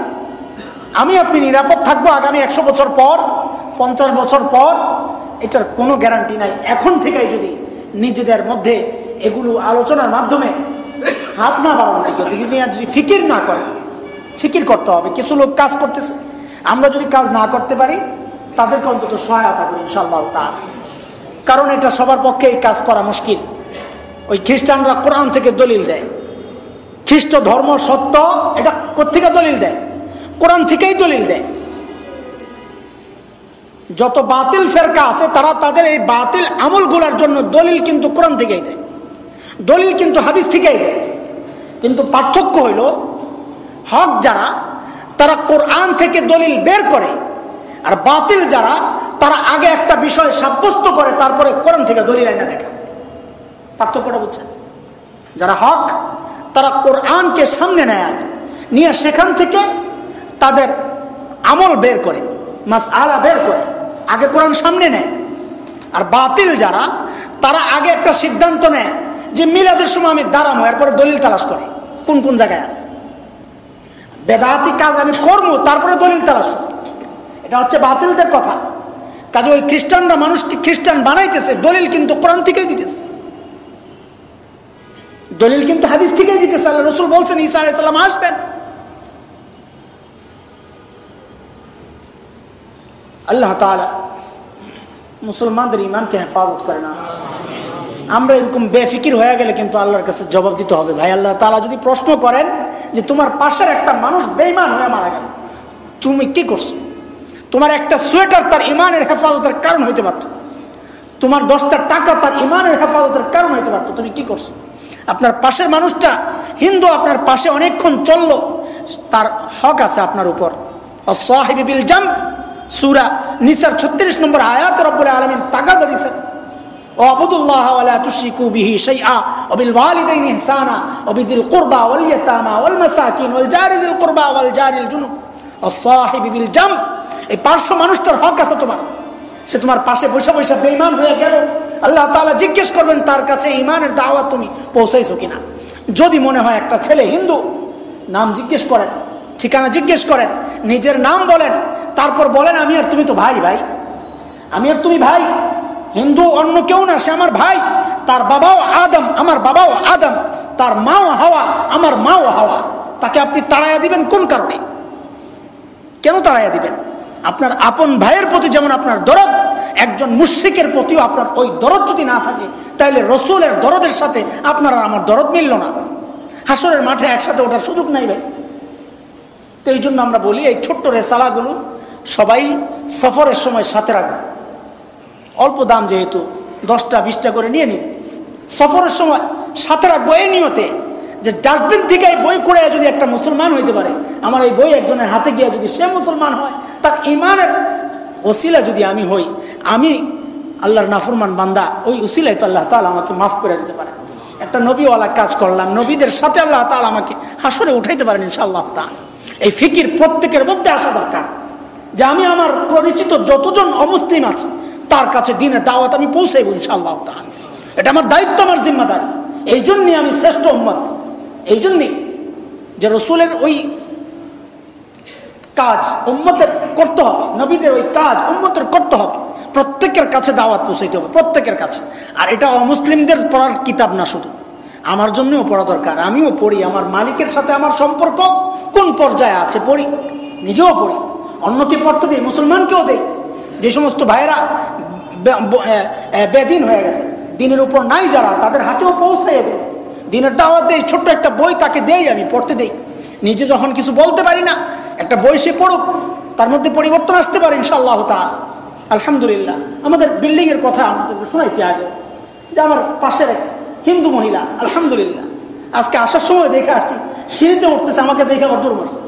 আমি আপনি নিরাপদ থাকব আগামী একশো বছর পর, পঞ্চাশ বছর পর, এটার কোনো গ্যারান্টি নাই। এখন থেকেই যদি নিজেদের মধ্যে এগুলো আলোচনার মাধ্যমে হাত না বাড়ানো দিকে যদি ফিকির না করে ফিকির করতে হবে, কিছু লোক কাজ করতেছে। আমরা যদি কাজ না করতে পারি, তাদেরকে অন্তত সহায়তা করি ইনশাল্লাহ তার কারণ এটা সবার পক্ষে এই কাজ করা মুশকিল। ওই খ্রিস্টানরা কোরআন থেকে দলিল দেয়। খ্রিস্ট ধর্ম সত্য, এটা কোথেকে দলিল দেয়? কোরআন থেকেই দলিল দেয়। যত বাতিল ফেরকা আছে, তারা তাদের এই বাতিল আমলগুলার জন্য দলিল কিন্তু কোরআন থেকেই দেয়। দলিল কিন্তু হাদিস থেকেই দেয়। কিন্তু পার্থক্য হইল, হক যারা, তারা কোরআন থেকে দলিল বের করে, আর বাতিল যারা তারা আগে একটা বিষয় সাব্যস্ত করে, তারপরে কোরআন থেকে দলিল আইনা দেখে। পার্থক্যটা বুঝছেন? যারা হক, তারা কোরআনকে সামনে নেয় আগে, নিয়ে সেখান থেকে তাদের আমল বের করে মাস আলা বের করে, আগে কোরআন সামনে নেয়। আর বাতিল যারা, তারা আগে একটা সিদ্ধান্ত নেয় যে মিলাদের সময় আমি দাঁড়াবো, এরপরে দলিল তালাশ করে, কোন কোন জায়গায় আছে। বেদাতি কাজ আমি করব, তারপরে দলিল তালাশ এটা হচ্ছে বাতিলদের কথা। কাজে ওই খ্রিস্টানরা মানুষটি খ্রিস্টান বানাইতেছে, দলিল কিন্তু কোরআন থেকেই দিতেছে। দলিল কিন্তু হাদিস থেকেই দিতেছে, আল্লাহ রসুল বলছেন, ঈসা আলাইসাল্লাম আসবেন। আল্লাহ তালা মুসলমানদের ইমানকে হেফাজত করে না। আমরা এরকম বেফিকির হয়ে গেলে কিন্তু আল্লাহর কাছে জবাব দিতে হবে। ভাই, আল্লাহ তালা যদি প্রশ্ন করেন যে তোমার পাশের একটা মানুষ বেইমান হয়ে মারা গেল, তুমি কি করছ? তোমার একটা সোয়েটার তার ইমানের হেফাজতের কারণ হইতে পারত তোমার দশটা টাকা তার ইমানের হেফাজতের কারণ হইতে পারতো তুমি কি করছো আপনার পাশের মানুষটা হিন্দু আপনার পাশে অনেকক্ষণ চললো তার হক আছে আপনার উপর সাহেবিল জাম্প সুরা নিসার ছত্রিশ নম্বর আয়াত রব্বুল আলমিন তাগাদা দিয়েছেন واعبدوا الله ولا تشركوا به شيئا وبالوالدين احسانا وبذي القربى واليتامى والمساكين والجار ذي القربى والجار الجنوب والصاحب بالجنب এই পার্শ্ব মানুষটার হক আছে তোমার। সে তোমার পাশে বসে বসে বেঈমান হয়ে গেল। আল্লাহ তাআলা জিজ্ঞেস করবেন, তার কাছে ইমানের দাওয়াত তুমি পৌঁছাইছো কিনা? যদি মনে হয় একটা ছেলে হিন্দু, নাম জিজ্ঞেস করেন, ঠিকানা জিজ্ঞেস করেন, নিজের নাম বলেন, তারপর বলেন, আমি আর তুমি তো ভাই ভাই। আমি আর তুমি ভাই। হিন্দু অন্য কেউ না, সে আমার ভাই। তার বাবাও আদম, আমার বাবাও আদম। তার মাও হাওয়া, আমার মাও হাওয়া। তাকে আপনি তাড়াইয়া দিবেন কোন কারণে? কেন তাড়াইয়া দিবেন? আপনার আপন ভাইয়ের প্রতি যেমন আপনার দরদ, একজন মুশ্রিকের প্রতিও আপনার ওই দরদ যদি না থাকে তাহলে রসুলের দরদের সাথে আপনার আর আমার দরদ মিলল না। হাসরের মাঠে একসাথে ওঠার সুযোগ নাই ভাই। তো এই জন্য আমরা বলি, এই ছোট্ট রেসালাগুলো সবাই সফরের সময় সাথে রাখবে অল্প দাম যেহেতু, দশটা, বিশটা করে নিয়ে নিন। সফরের সময় সাথে রাখব এই নিয়তে। যে ডাস্টবিন থেকে এই বই করে যদি একটা মুসলমান হইতে পারে, আমার এই বই একজনের হাতে গিয়ে যদি সে মুসলমান হয়, তার ইমানের ওসিলা যদি আমি হই, আমি আল্লাহর নাফরমান বান্দা, ওই উসিলাই তো আল্লাহ তালা আমাকে মাফ করে দিতে পারে। একটা নবীওয়ালা কাজ করলাম, নবীদের সাথে আল্লাহ তালা আমাকে হাসরে উঠাইতে পারেন ইনশাআল্লাহ তা এই ফিকির প্রত্যেকের মধ্যে আসা দরকার যে আমি আমার পরিচিত যতজন অমুসলিম আছে, তার কাছে দিনের দাওয়াত আমি পৌঁছাইব ইনশাআল্লাহ তাআলা। এটা আমার দায়িত্ব, আমার জিম্মাদারি। এই জন্যই আমি শ্রেষ্ঠ উম্মত। এই জন্যই যে রসুলের ওই কাজ উম্মতের করতে হবে, নবীদের ওই কাজ উম্মতের করতে হবে। প্রত্যেকের কাছে দাওয়াত পৌঁছাইতে হবে, প্রত্যেকের কাছে। আর এটা অমুসলিমদের পড়ার কিতাব না শুধু। আমার জন্যও পড়া দরকার, আমিও পড়ি, আমার মালিকের সাথে আমার সম্পর্ক কোন পর্যায়ে আছে পড়ি, নিজেও পড়ি। অন্যকে পড়তে দিই, মুসলমানকেও দেই। যে সমস্ত ভাইয়েরা বেদিন হয়ে গেছে, দিনের উপর নাই যারা, তাদের হাতেও পৌঁছাই এগুলো দিনের দাওয়াত দেয় ছোট্ট একটা বই তাকে দেই, আমি পড়তে দেই। নিজে যখন কিছু বলতে পারি না, একটা বই সে পড়ুক, তার মধ্যে পরিবর্তন আসতে পারে ইনশাআল্লাহ তার আলহামদুলিল্লাহ। আমাদের বিল্ডিং এর কথা আমাদের শোনাইছি আগে, যে আমার পাশের এক হিন্দু মহিলা, আলহামদুলিল্লাহ। আজকে আসার সময় দেখে আসছি, সিঁড়িতে উঠতেছে, আমাকে দেখে আবার দূর মারছে।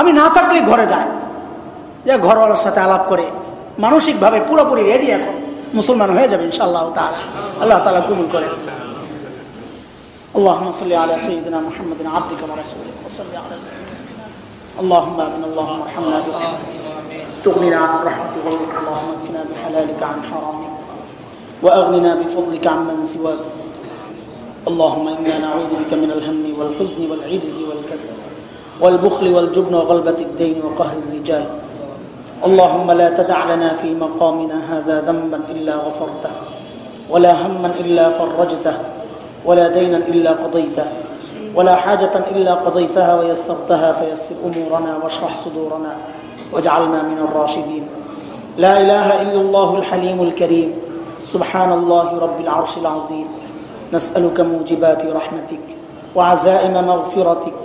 আমি না থাকলে ঘরে যাই যে ঘরওয়ালার সাথে আলাপ করে, মানসিকভাবে পুরোপুরি রেডি এখন, মুসলমান হয়ে যাবে ইনশাআল্লাহ তালা আল্লাহ তালা কবুল করেন। اللهم صل على سيدنا محمد عبدك ورسولك وصل على اللهم ابن اللهم ارحمنا برحمتك تغننا عن رحمة غيرك اللهم اكفنا بحلالك عن حرامك واغننا بفضلك عمن سواك. اللهم أنا نعوذ بك من الهم والحزن والعجز والكسل والبخل والجبن وغلبة الدين وقهر الرجال. اللهم لا تدع لنا في مقامنا هذا ذنبا إلا غفرته ولا هما إلا فرجته. ولا دينا إلا قضيته ولا حاجة إلا قضيتها ويسرتها فيسر أمورنا واشرح صدورنا واجعلنا من الراشدين. لا إله إلا الله الحليم الكريم. سبحان الله رب العرش العظيم. نسألك موجبات رحمتك وعزائم مغفرتك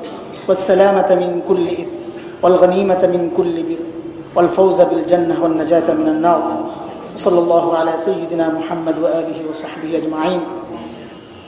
والسلامة من كل إثم والغنيمة من كل بر والفوز بالجنة والنجاة من النار. صلى الله على سيدنا محمد وآله وصحبه أجمعين.